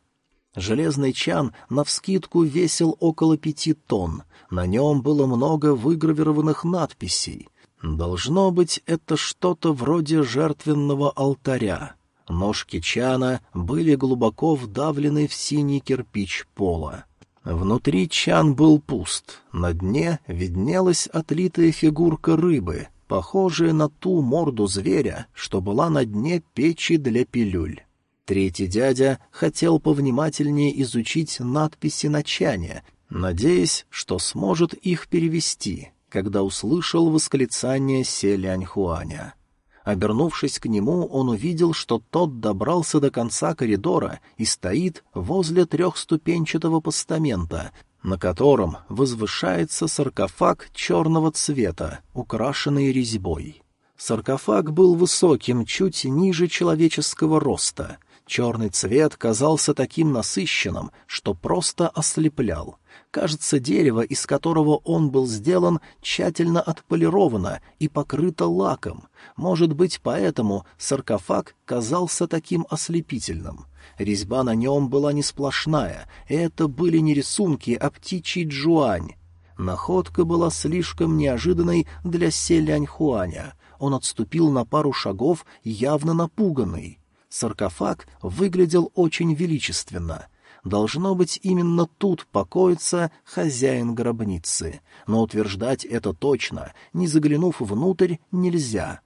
Железный чан навскидку весил около пяти тонн, на нем было много выгравированных надписей. Должно быть, это что-то вроде жертвенного алтаря. Ножки чана были глубоко вдавлены в синий кирпич пола. Внутри чан был пуст, на дне виднелась отлитая фигурка рыбы, похожая на ту морду зверя, что была на дне печи для пилюль. Третий дядя хотел повнимательнее изучить надписи на чане, надеясь, что сможет их перевести, когда услышал восклицание Селяньхуаня. Обернувшись к нему, он увидел, что тот добрался до конца коридора и стоит возле трехступенчатого постамента, на котором возвышается саркофаг черного цвета, украшенный резьбой. Саркофаг был высоким, чуть ниже человеческого роста. Черный цвет казался таким насыщенным, что просто ослеплял. Кажется, дерево, из которого он был сделан, тщательно отполировано и покрыто лаком. Может быть, поэтому саркофаг казался таким ослепительным. Резьба на нем была не сплошная, и это были не рисунки, а птичий джуань. Находка была слишком неожиданной для Селянь-Хуаня. Он отступил на пару шагов, явно напуганный. Саркофаг выглядел очень величественно — Должно быть, именно тут покоится хозяин гробницы, но утверждать это точно, не заглянув внутрь, нельзя.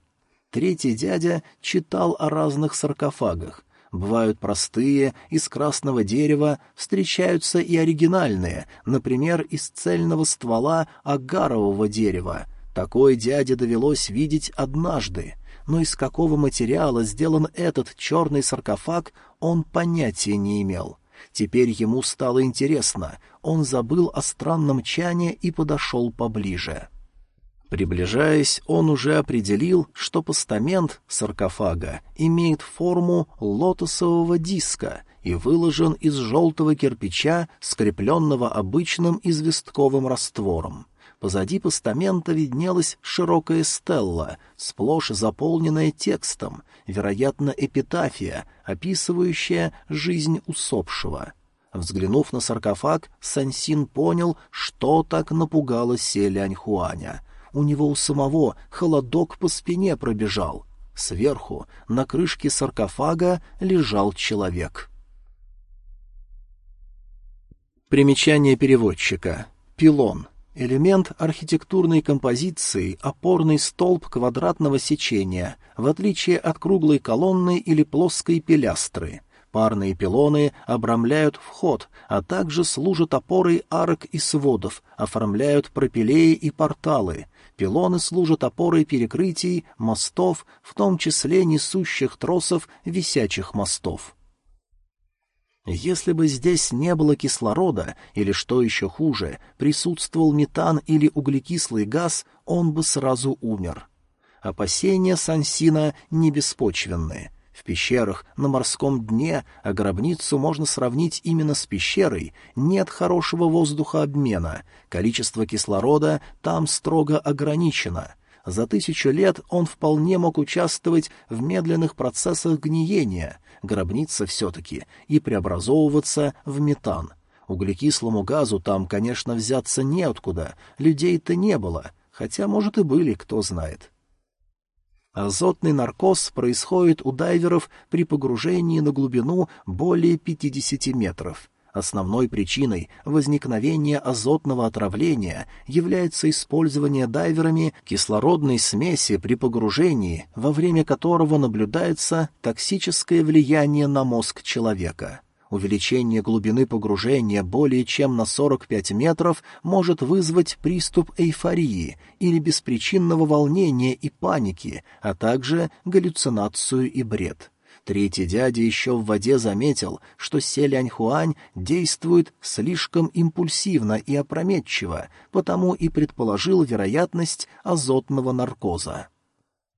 Третий дядя читал о разных саркофагах. Бывают простые, из красного дерева, встречаются и оригинальные, например, из цельного ствола агарового дерева. Такой дяде довелось видеть однажды но из какого материала сделан этот черный саркофаг, он понятия не имел. Теперь ему стало интересно, он забыл о странном чане и подошел поближе. Приближаясь, он уже определил, что постамент саркофага имеет форму лотосового диска и выложен из желтого кирпича, скрепленного обычным известковым раствором. Позади постамента виднелась широкая стелла, сплошь заполненная текстом, вероятно, эпитафия, описывающая жизнь усопшего. Взглянув на саркофаг, Сансин понял, что так напугало Селянь-Хуаня. У него у самого холодок по спине пробежал. Сверху, на крышке саркофага, лежал человек. Примечание переводчика. Пилон. Элемент архитектурной композиции — опорный столб квадратного сечения, в отличие от круглой колонны или плоской пилястры. Парные пилоны обрамляют вход, а также служат опорой арок и сводов, оформляют пропилеи и порталы. Пилоны служат опорой перекрытий, мостов, в том числе несущих тросов висячих мостов. Если бы здесь не было кислорода, или, что еще хуже, присутствовал метан или углекислый газ, он бы сразу умер. Опасения Сансина не беспочвенны. В пещерах на морском дне, а гробницу можно сравнить именно с пещерой, нет хорошего воздухообмена, количество кислорода там строго ограничено — за тысячу лет он вполне мог участвовать в медленных процессах гниения, гробница все-таки, и преобразовываться в метан. Углекислому газу там, конечно, взяться неоткуда, людей-то не было, хотя, может, и были, кто знает. Азотный наркоз происходит у дайверов при погружении на глубину более 50 метров. Основной причиной возникновения азотного отравления является использование дайверами кислородной смеси при погружении, во время которого наблюдается токсическое влияние на мозг человека. Увеличение глубины погружения более чем на 45 метров может вызвать приступ эйфории или беспричинного волнения и паники, а также галлюцинацию и бред. Третий дядя еще в воде заметил, что Селяньхуань действует слишком импульсивно и опрометчиво, потому и предположил вероятность азотного наркоза.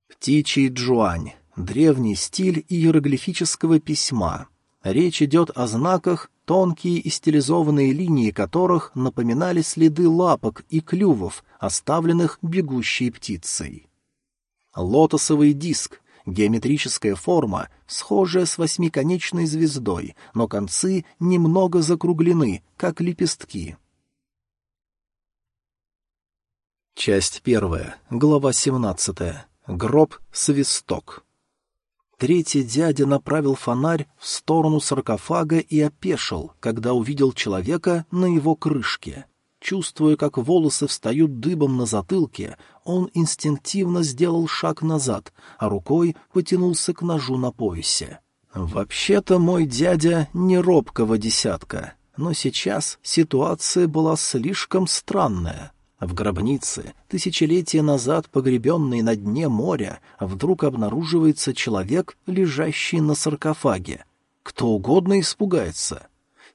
Птичий джуань — древний стиль иероглифического письма. Речь идет о знаках, тонкие и стилизованные линии которых напоминали следы лапок и клювов, оставленных бегущей птицей. Лотосовый диск — геометрическая форма, схожая с восьмиконечной звездой, но концы немного закруглены, как лепестки. Часть первая, глава семнадцатая. Гроб-свисток. Третий дядя направил фонарь в сторону саркофага и опешил, когда увидел человека на его крышке. Чувствуя, как волосы встают дыбом на затылке, он инстинктивно сделал шаг назад, а рукой потянулся к ножу на поясе. «Вообще-то мой дядя не робкого десятка, но сейчас ситуация была слишком странная. В гробнице, тысячелетия назад погребенной на дне моря, вдруг обнаруживается человек, лежащий на саркофаге. Кто угодно испугается.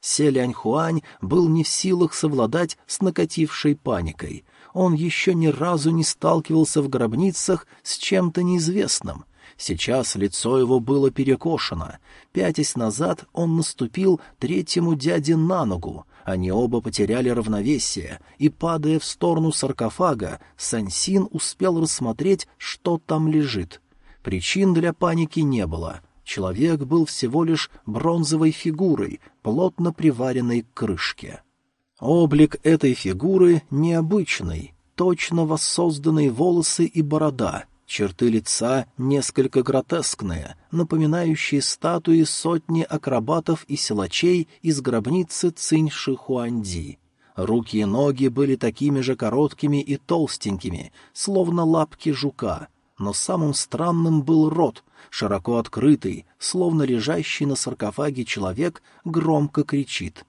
Селянь-Хуань был не в силах совладать с накатившей паникой. Он еще ни разу не сталкивался в гробницах с чем-то неизвестным. Сейчас лицо его было перекошено. Пятясь назад, он наступил третьему дяде на ногу, они оба потеряли равновесие, и, падая в сторону саркофага, Сансин успел рассмотреть, что там лежит. Причин для паники не было. Человек был всего лишь бронзовой фигурой, плотно приваренной к крышке. Облик этой фигуры необычный, точно воссозданные волосы и борода, Черты лица несколько гротескные, напоминающие статуи сотни акробатов и силачей из гробницы Циньши Хуанди. Руки и ноги были такими же короткими и толстенькими, словно лапки жука, но самым странным был рот, широко открытый, словно лежащий на саркофаге человек громко кричит.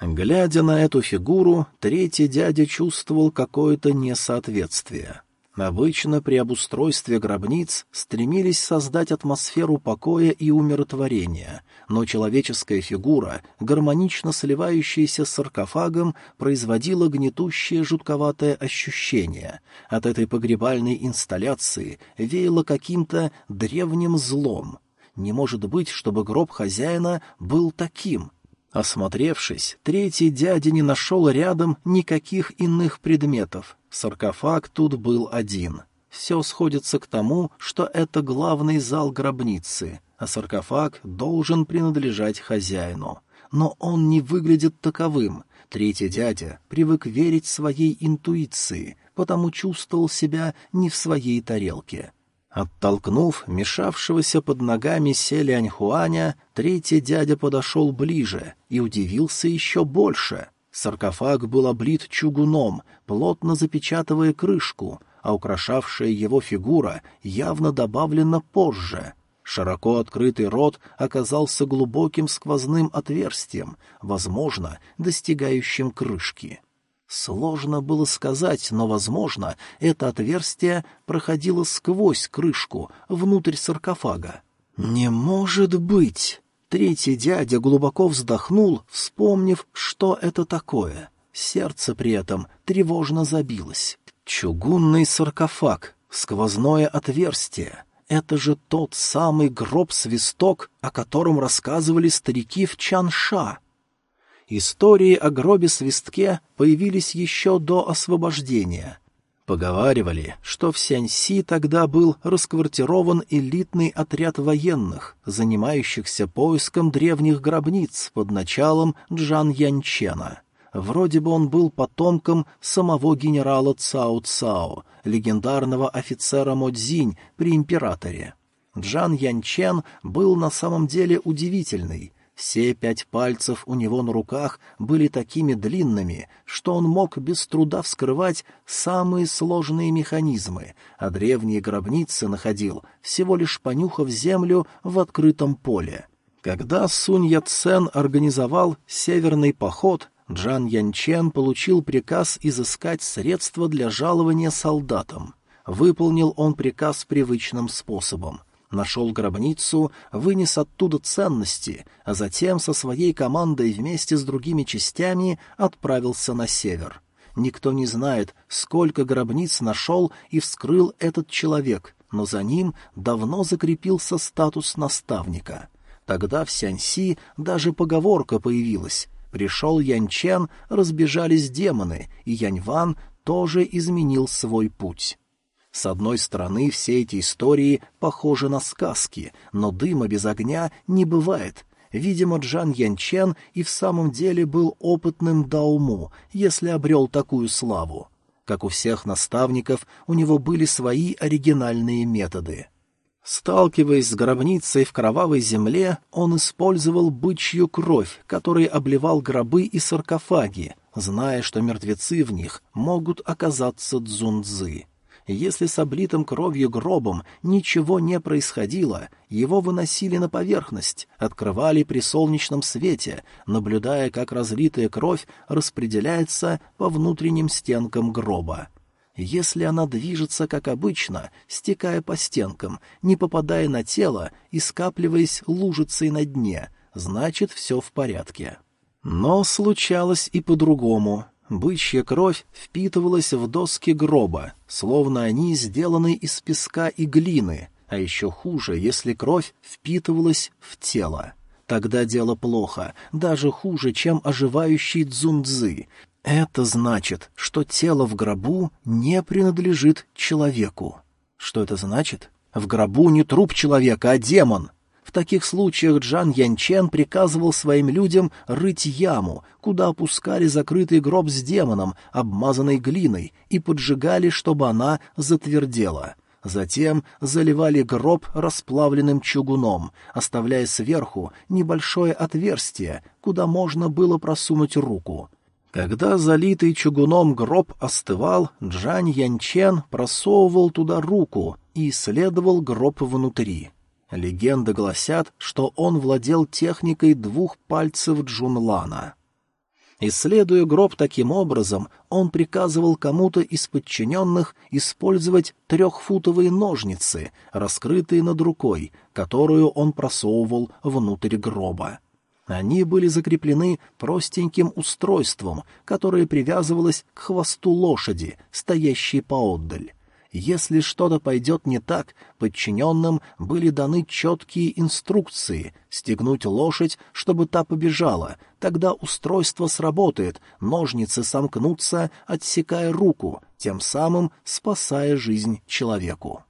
Глядя на эту фигуру, третий дядя чувствовал какое-то несоответствие. Обычно при обустройстве гробниц стремились создать атмосферу покоя и умиротворения, но человеческая фигура, гармонично сливающаяся с саркофагом, производила гнетущее жутковатое ощущение. От этой погребальной инсталляции веяло каким-то древним злом. Не может быть, чтобы гроб хозяина был таким — Осмотревшись, третий дядя не нашел рядом никаких иных предметов. Саркофаг тут был один. Все сходится к тому, что это главный зал гробницы, а саркофаг должен принадлежать хозяину. Но он не выглядит таковым. Третий дядя привык верить своей интуиции, потому чувствовал себя не в своей тарелке. Оттолкнув мешавшегося под ногами Селянь-Хуаня, третий дядя подошел ближе и удивился еще больше. Саркофаг был облит чугуном, плотно запечатывая крышку, а украшавшая его фигура явно добавлена позже. Широко открытый рот оказался глубоким сквозным отверстием, возможно, достигающим крышки. Сложно было сказать, но, возможно, это отверстие проходило сквозь крышку, внутрь саркофага. «Не может быть!» Третий дядя глубоко вздохнул, вспомнив, что это такое. Сердце при этом тревожно забилось. Чугунный саркофаг, сквозное отверстие. Это же тот самый гроб-свисток, о котором рассказывали старики в Чанша. Истории о гробе-свистке появились еще до освобождения. Поговаривали, что в Сяньси тогда был расквартирован элитный отряд военных, занимающихся поиском древних гробниц под началом Джан Янчена. Вроде бы он был потомком самого генерала Цао Цао, легендарного офицера Модзинь при императоре. Джан Янчен был на самом деле удивительный, все пять пальцев у него на руках были такими длинными, что он мог без труда вскрывать самые сложные механизмы, а древние гробницы находил, всего лишь понюхав землю в открытом поле. Когда Сунь Яцен организовал северный поход, Джан Янчен получил приказ изыскать средства для жалования солдатам. Выполнил он приказ привычным способом нашел гробницу, вынес оттуда ценности, а затем со своей командой вместе с другими частями отправился на север. Никто не знает, сколько гробниц нашел и вскрыл этот человек, но за ним давно закрепился статус наставника. Тогда в Сяньси даже поговорка появилась. Пришел Янчен, разбежались демоны, и Яньван тоже изменил свой путь. С одной стороны, все эти истории похожи на сказки, но дыма без огня не бывает. Видимо, Джан Янчен и в самом деле был опытным дауму, если обрел такую славу. Как у всех наставников, у него были свои оригинальные методы. Сталкиваясь с гробницей в кровавой земле, он использовал бычью кровь, которой обливал гробы и саркофаги, зная, что мертвецы в них могут оказаться дзунзы. Если с облитым кровью гробом ничего не происходило, его выносили на поверхность, открывали при солнечном свете, наблюдая, как разлитая кровь распределяется по внутренним стенкам гроба. Если она движется, как обычно, стекая по стенкам, не попадая на тело и скапливаясь лужицей на дне, значит, все в порядке. Но случалось и по-другому. Бычья кровь впитывалась в доски гроба, словно они сделаны из песка и глины, а еще хуже, если кровь впитывалась в тело. Тогда дело плохо, даже хуже, чем оживающий дзунцзы, это значит, что тело в гробу не принадлежит человеку. Что это значит? В гробу не труп человека, а демон. В таких случаях Джан Янчен приказывал своим людям рыть яму, куда опускали закрытый гроб с демоном, обмазанной глиной, и поджигали, чтобы она затвердела. Затем заливали гроб расплавленным чугуном, оставляя сверху небольшое отверстие, куда можно было просунуть руку. Когда залитый чугуном гроб остывал, Джань Янчен просовывал туда руку и исследовал гроб внутри. Легенды гласят, что он владел техникой двух пальцев Джунлана. Исследуя гроб таким образом, он приказывал кому-то из подчиненных использовать трехфутовые ножницы, раскрытые над рукой, которую он просовывал внутрь гроба. Они были закреплены простеньким устройством, которое привязывалось к хвосту лошади, стоящей поотдаль. Если что-то пойдет не так, подчиненным были даны четкие инструкции стегнуть лошадь, чтобы та побежала, тогда устройство сработает, ножницы сомкнутся, отсекая руку, тем самым спасая жизнь человеку.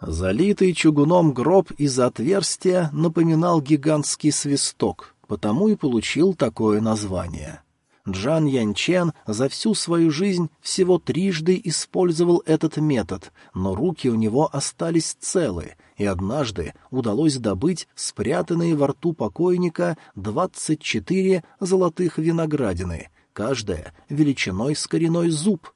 Залитый чугуном гроб из отверстия напоминал гигантский свисток — потому и получил такое название. Джан Янчен за всю свою жизнь всего трижды использовал этот метод, но руки у него остались целы, и однажды удалось добыть спрятанные во рту покойника двадцать четыре золотых виноградины, каждая величиной с коренной зуб.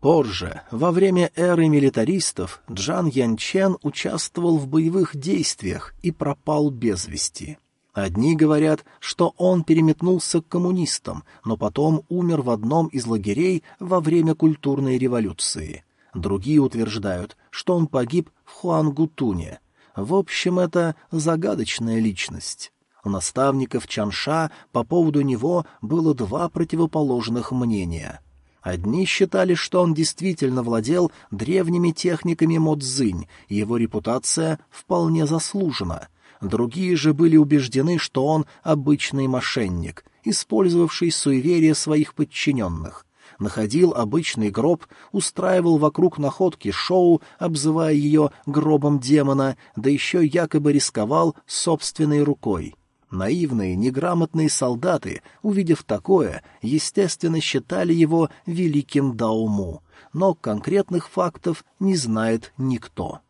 Позже, во время эры милитаристов, Джан Янчен участвовал в боевых действиях и пропал без вести. Одни говорят, что он переметнулся к коммунистам, но потом умер в одном из лагерей во время культурной революции. Другие утверждают, что он погиб в Хуангутуне. В общем, это загадочная личность. У наставников Чанша по поводу него было два противоположных мнения. Одни считали, что он действительно владел древними техниками Модзинь, и его репутация вполне заслужена — Другие же были убеждены, что он обычный мошенник, использовавший суеверия своих подчиненных. Находил обычный гроб, устраивал вокруг находки шоу, обзывая ее гробом демона, да еще якобы рисковал собственной рукой. Наивные, неграмотные солдаты, увидев такое, естественно, считали его великим дауму, но конкретных фактов не знает никто.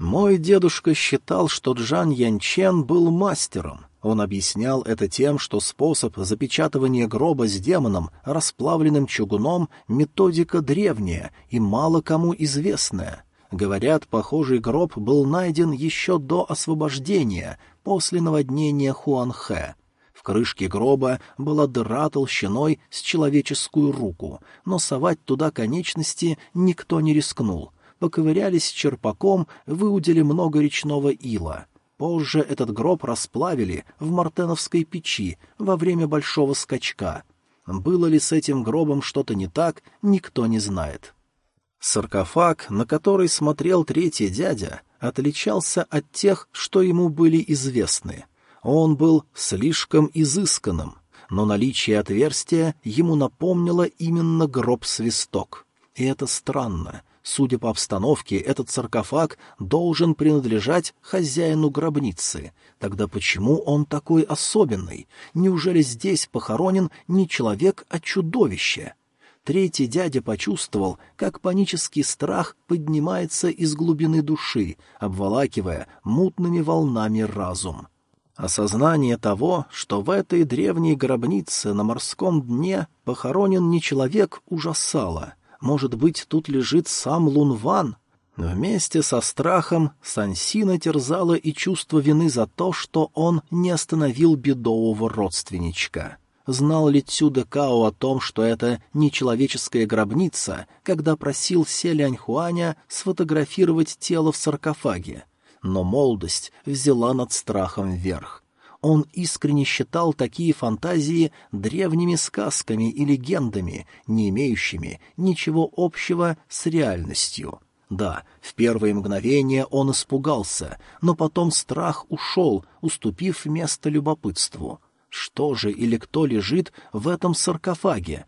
Мой дедушка считал, что Джан Янчен был мастером. Он объяснял это тем, что способ запечатывания гроба с демоном, расплавленным чугуном, методика древняя и мало кому известная. Говорят, похожий гроб был найден еще до освобождения, после наводнения Хуанхэ. В крышке гроба была дыра толщиной с человеческую руку, но совать туда конечности никто не рискнул — поковырялись черпаком, выудили много речного ила. Позже этот гроб расплавили в мартеновской печи во время большого скачка. Было ли с этим гробом что-то не так, никто не знает. Саркофаг, на который смотрел третий дядя, отличался от тех, что ему были известны. Он был слишком изысканным, но наличие отверстия ему напомнило именно гроб-свисток. И это странно. Судя по обстановке, этот саркофаг должен принадлежать хозяину гробницы. Тогда почему он такой особенный? Неужели здесь похоронен не человек, а чудовище? Третий дядя почувствовал, как панический страх поднимается из глубины души, обволакивая мутными волнами разум. Осознание того, что в этой древней гробнице на морском дне похоронен не человек, ужасало. Может быть, тут лежит сам Лунван? Вместе со страхом Сансина терзала и чувство вины за то, что он не остановил бедового родственничка. Знал ли Цюда Као о том, что это нечеловеческая гробница, когда просил Селяньхуаня сфотографировать тело в саркофаге? но молодость взяла над страхом верх. Он искренне считал такие фантазии древними сказками и легендами, не имеющими ничего общего с реальностью. Да, в первые мгновения он испугался, но потом страх ушел, уступив место любопытству. Что же или кто лежит в этом саркофаге?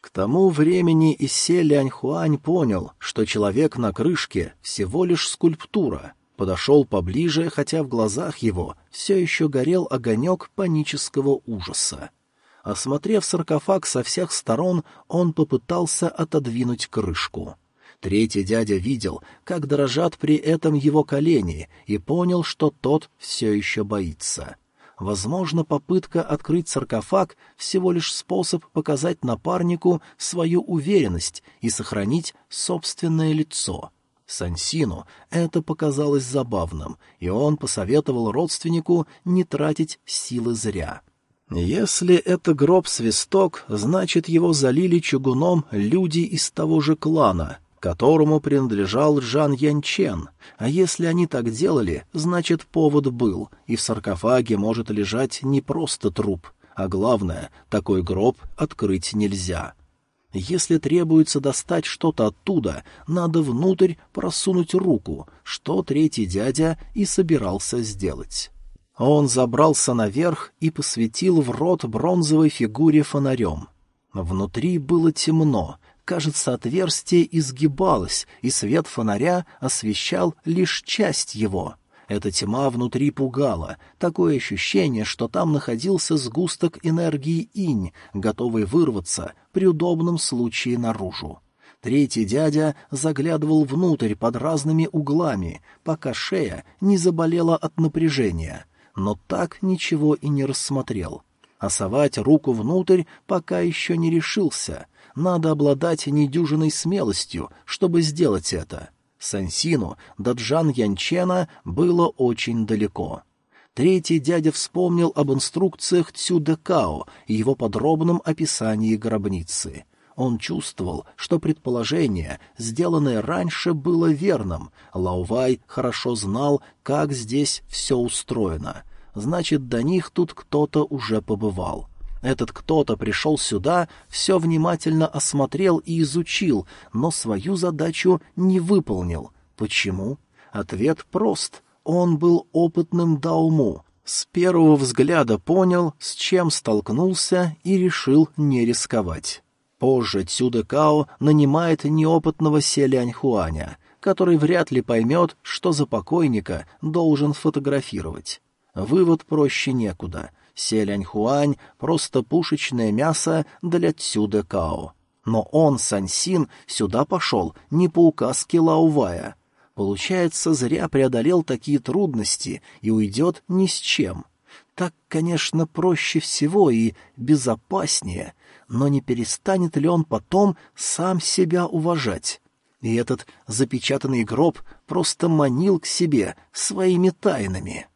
К тому времени Исе Ляньхуань понял, что человек на крышке всего лишь скульптура — Подошел поближе, хотя в глазах его все еще горел огонек панического ужаса. Осмотрев саркофаг со всех сторон, он попытался отодвинуть крышку. Третий дядя видел, как дрожат при этом его колени, и понял, что тот все еще боится. Возможно, попытка открыть саркофаг — всего лишь способ показать напарнику свою уверенность и сохранить собственное лицо — Сансину это показалось забавным, и он посоветовал родственнику не тратить силы зря. Если это гроб-свисток, значит, его залили чугуном люди из того же клана, которому принадлежал Жан Янчен, а если они так делали, значит, повод был, и в саркофаге может лежать не просто труп, а главное, такой гроб открыть нельзя. Если требуется достать что-то оттуда, надо внутрь просунуть руку, что третий дядя и собирался сделать. Он забрался наверх и посветил в рот бронзовой фигуре фонарем. Внутри было темно, кажется, отверстие изгибалось, и свет фонаря освещал лишь часть его — эта тьма внутри пугала, такое ощущение, что там находился сгусток энергии инь, готовый вырваться при удобном случае наружу. Третий дядя заглядывал внутрь под разными углами, пока шея не заболела от напряжения, но так ничего и не рассмотрел. А совать руку внутрь пока еще не решился. Надо обладать недюжиной смелостью, чтобы сделать это. — Сансину до Джан Янчена было очень далеко. Третий дядя вспомнил об инструкциях Цюдекао и его подробном описании гробницы. Он чувствовал, что предположение, сделанное раньше, было верным. Лаувай хорошо знал, как здесь все устроено. Значит, до них тут кто-то уже побывал. — этот кто-то пришел сюда, все внимательно осмотрел и изучил, но свою задачу не выполнил. Почему? Ответ прост. Он был опытным дауму. С первого взгляда понял, с чем столкнулся и решил не рисковать. Позже Цюдекао нанимает неопытного Селяньхуаня, который вряд ли поймет, что за покойника должен фотографировать. Вывод проще некуда — Селяньхуань — просто пушечное мясо для Цюдекао. Но он, Сансин, сюда пошел не по указке Лаувая. Получается, зря преодолел такие трудности и уйдет ни с чем. Так, конечно, проще всего и безопаснее, но не перестанет ли он потом сам себя уважать? И этот запечатанный гроб просто манил к себе своими тайнами.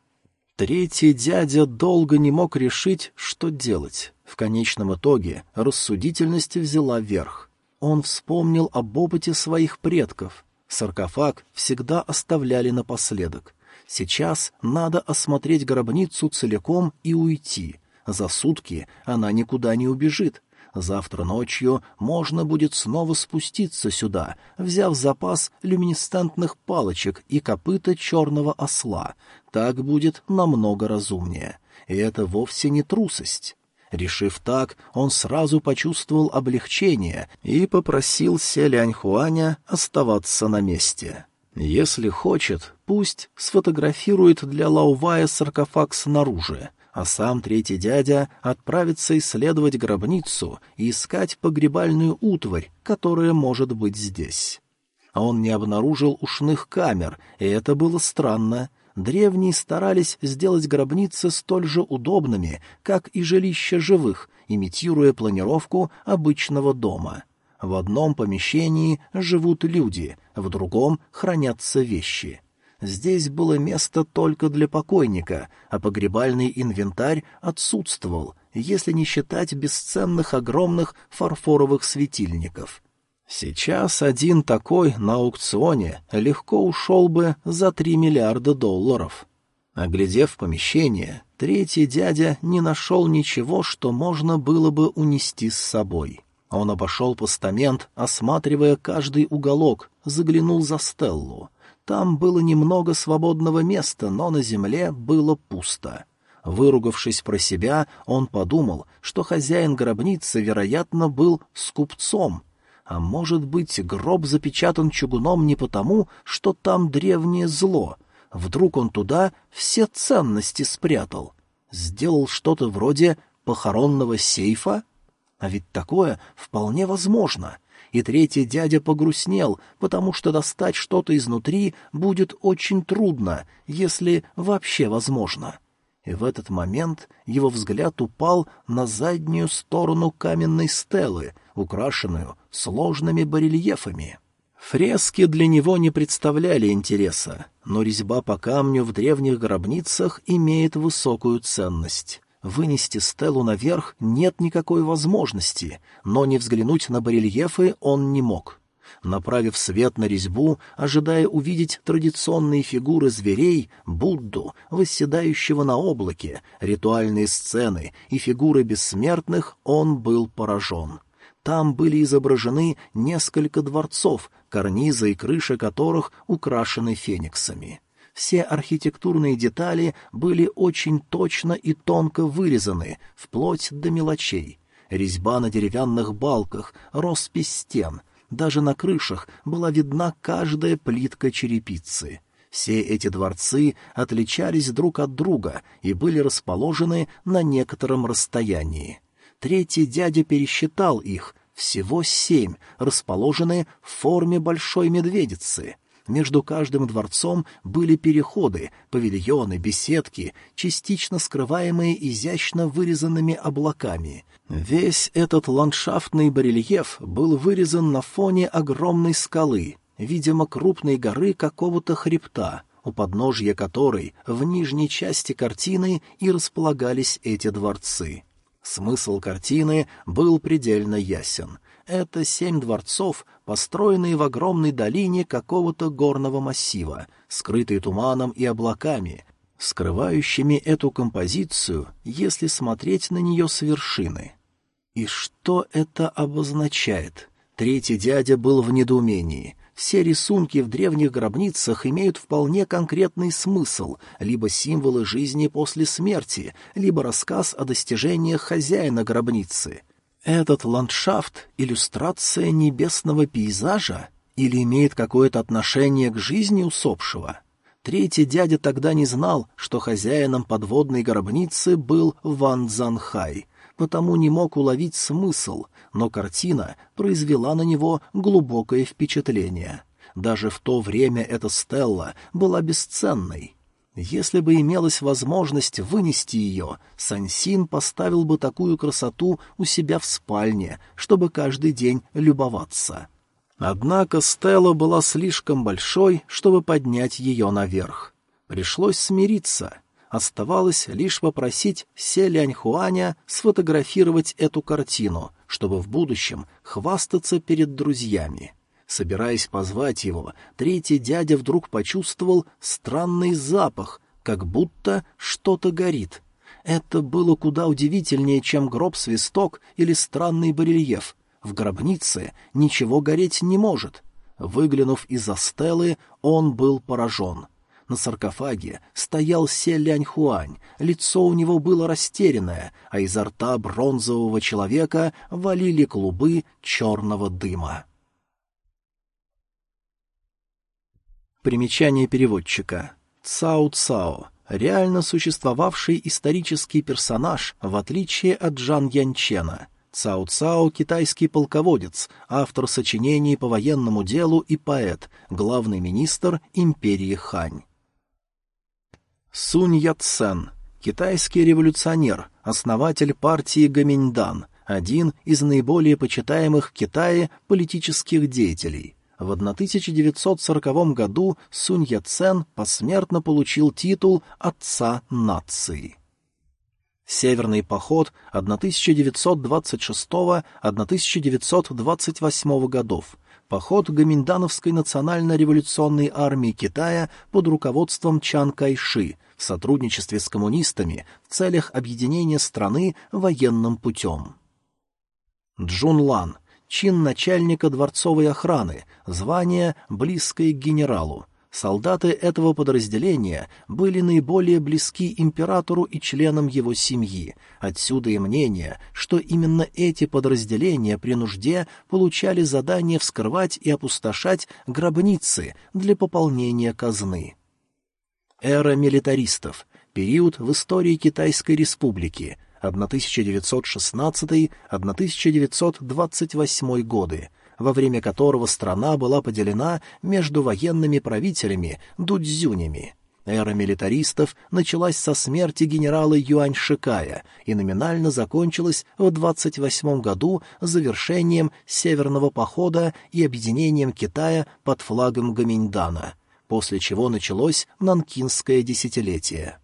Третий дядя долго не мог решить, что делать. В конечном итоге рассудительность взяла верх. Он вспомнил об опыте своих предков. Саркофаг всегда оставляли напоследок. Сейчас надо осмотреть гробницу целиком и уйти. За сутки она никуда не убежит. Завтра ночью можно будет снова спуститься сюда, взяв запас люминесцентных палочек и копыта черного осла. Так будет намного разумнее. И это вовсе не трусость. Решив так, он сразу почувствовал облегчение и попросил Селяньхуаня оставаться на месте. Если хочет, пусть сфотографирует для Лаувая саркофаг снаружи, а сам третий дядя отправится исследовать гробницу и искать погребальную утварь, которая может быть здесь. А он не обнаружил ушных камер, и это было странно. Древние старались сделать гробницы столь же удобными, как и жилища живых, имитируя планировку обычного дома. В одном помещении живут люди, в другом хранятся вещи. Здесь было место только для покойника, а погребальный инвентарь отсутствовал, если не считать бесценных огромных фарфоровых светильников. Сейчас один такой на аукционе легко ушел бы за три миллиарда долларов. Оглядев помещение, третий дядя не нашел ничего, что можно было бы унести с собой. Он обошел постамент, осматривая каждый уголок, заглянул за Стеллу — там было немного свободного места, но на земле было пусто. Выругавшись про себя, он подумал, что хозяин гробницы, вероятно, был скупцом. А может быть, гроб запечатан чугуном не потому, что там древнее зло. Вдруг он туда все ценности спрятал. Сделал что-то вроде похоронного сейфа? А ведь такое вполне возможно — и третий дядя погрустнел, потому что достать что-то изнутри будет очень трудно, если вообще возможно. И в этот момент его взгляд упал на заднюю сторону каменной стелы, украшенную сложными барельефами. Фрески для него не представляли интереса, но резьба по камню в древних гробницах имеет высокую ценность. Вынести стелу наверх нет никакой возможности, но не взглянуть на барельефы он не мог. Направив свет на резьбу, ожидая увидеть традиционные фигуры зверей, Будду, восседающего на облаке, ритуальные сцены и фигуры бессмертных, он был поражен. Там были изображены несколько дворцов, карнизы и крыши которых украшены фениксами. Все архитектурные детали были очень точно и тонко вырезаны, вплоть до мелочей. Резьба на деревянных балках, роспись стен. Даже на крышах была видна каждая плитка черепицы. Все эти дворцы отличались друг от друга и были расположены на некотором расстоянии. Третий дядя пересчитал их, всего семь, расположенные в форме большой медведицы. Между каждым дворцом были переходы, павильоны, беседки, частично скрываемые изящно вырезанными облаками. Весь этот ландшафтный барельеф был вырезан на фоне огромной скалы, видимо, крупной горы какого-то хребта, у подножья которой в нижней части картины и располагались эти дворцы. Смысл картины был предельно ясен — это семь дворцов, построенные в огромной долине какого-то горного массива, скрытые туманом и облаками, скрывающими эту композицию, если смотреть на нее с вершины. И что это обозначает? Третий дядя был в недоумении. Все рисунки в древних гробницах имеют вполне конкретный смысл, либо символы жизни после смерти, либо рассказ о достижениях хозяина гробницы — этот ландшафт — иллюстрация небесного пейзажа или имеет какое-то отношение к жизни усопшего? Третий дядя тогда не знал, что хозяином подводной гробницы был Ван Цзанхай, потому не мог уловить смысл, но картина произвела на него глубокое впечатление. Даже в то время эта стелла была бесценной — если бы имелась возможность вынести ее, Сансин поставил бы такую красоту у себя в спальне, чтобы каждый день любоваться. Однако Стелла была слишком большой, чтобы поднять ее наверх. Пришлось смириться. Оставалось лишь попросить Селяньхуаня сфотографировать эту картину, чтобы в будущем хвастаться перед друзьями. Собираясь позвать его, третий дядя вдруг почувствовал странный запах, как будто что-то горит. Это было куда удивительнее, чем гроб-свисток или странный барельеф. В гробнице ничего гореть не может. Выглянув из-за стелы, он был поражен. На саркофаге стоял Се Ляньхуань, лицо у него было растерянное, а изо рта бронзового человека валили клубы черного дыма. Примечание переводчика. Цао Цао — реально существовавший исторический персонаж, в отличие от Джан Янчена — Цао Цао — китайский полководец, автор сочинений по военному делу и поэт, главный министр империи Хань. Сунь Яцен — китайский революционер, основатель партии Гаминьдан, один из наиболее почитаемых в Китае политических деятелей. В 1940 году Сунь Яцен посмертно получил титул «Отца нации». Северный поход 1926-1928 годов, поход Гаминдановской национально-революционной армии Китая под руководством Чан Кайши в сотрудничестве с коммунистами в целях объединения страны военным путем. Джун Лан, чин начальника дворцовой охраны, звание близкое к генералу, Солдаты этого подразделения были наиболее близки императору и членам его семьи. Отсюда и мнение, что именно эти подразделения при нужде получали задание вскрывать и опустошать гробницы для пополнения казны. Эра милитаристов. Период в истории Китайской Республики. 1916-1928 годы во время которого страна была поделена между военными правителями дудзюнями. Эра милитаристов началась со смерти генерала Юань Шикая и номинально закончилась в 28 году завершением Северного похода и объединением Китая под флагом Гаминьдана, после чего началось Нанкинское десятилетие.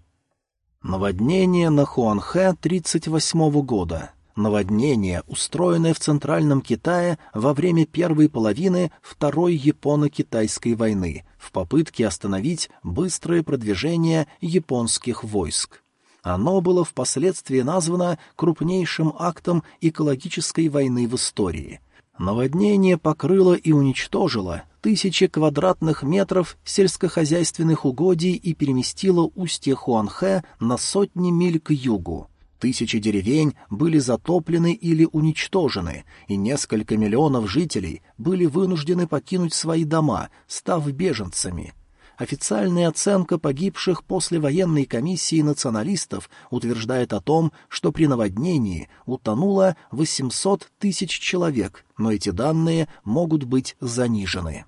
Наводнение на Хуанхэ 38 года наводнение, устроенное в Центральном Китае во время первой половины Второй Японо-Китайской войны в попытке остановить быстрое продвижение японских войск. Оно было впоследствии названо крупнейшим актом экологической войны в истории. Наводнение покрыло и уничтожило тысячи квадратных метров сельскохозяйственных угодий и переместило устье Хуанхэ на сотни миль к югу. Тысячи деревень были затоплены или уничтожены, и несколько миллионов жителей были вынуждены покинуть свои дома, став беженцами. Официальная оценка погибших после военной комиссии националистов утверждает о том, что при наводнении утонуло 800 тысяч человек, но эти данные могут быть занижены.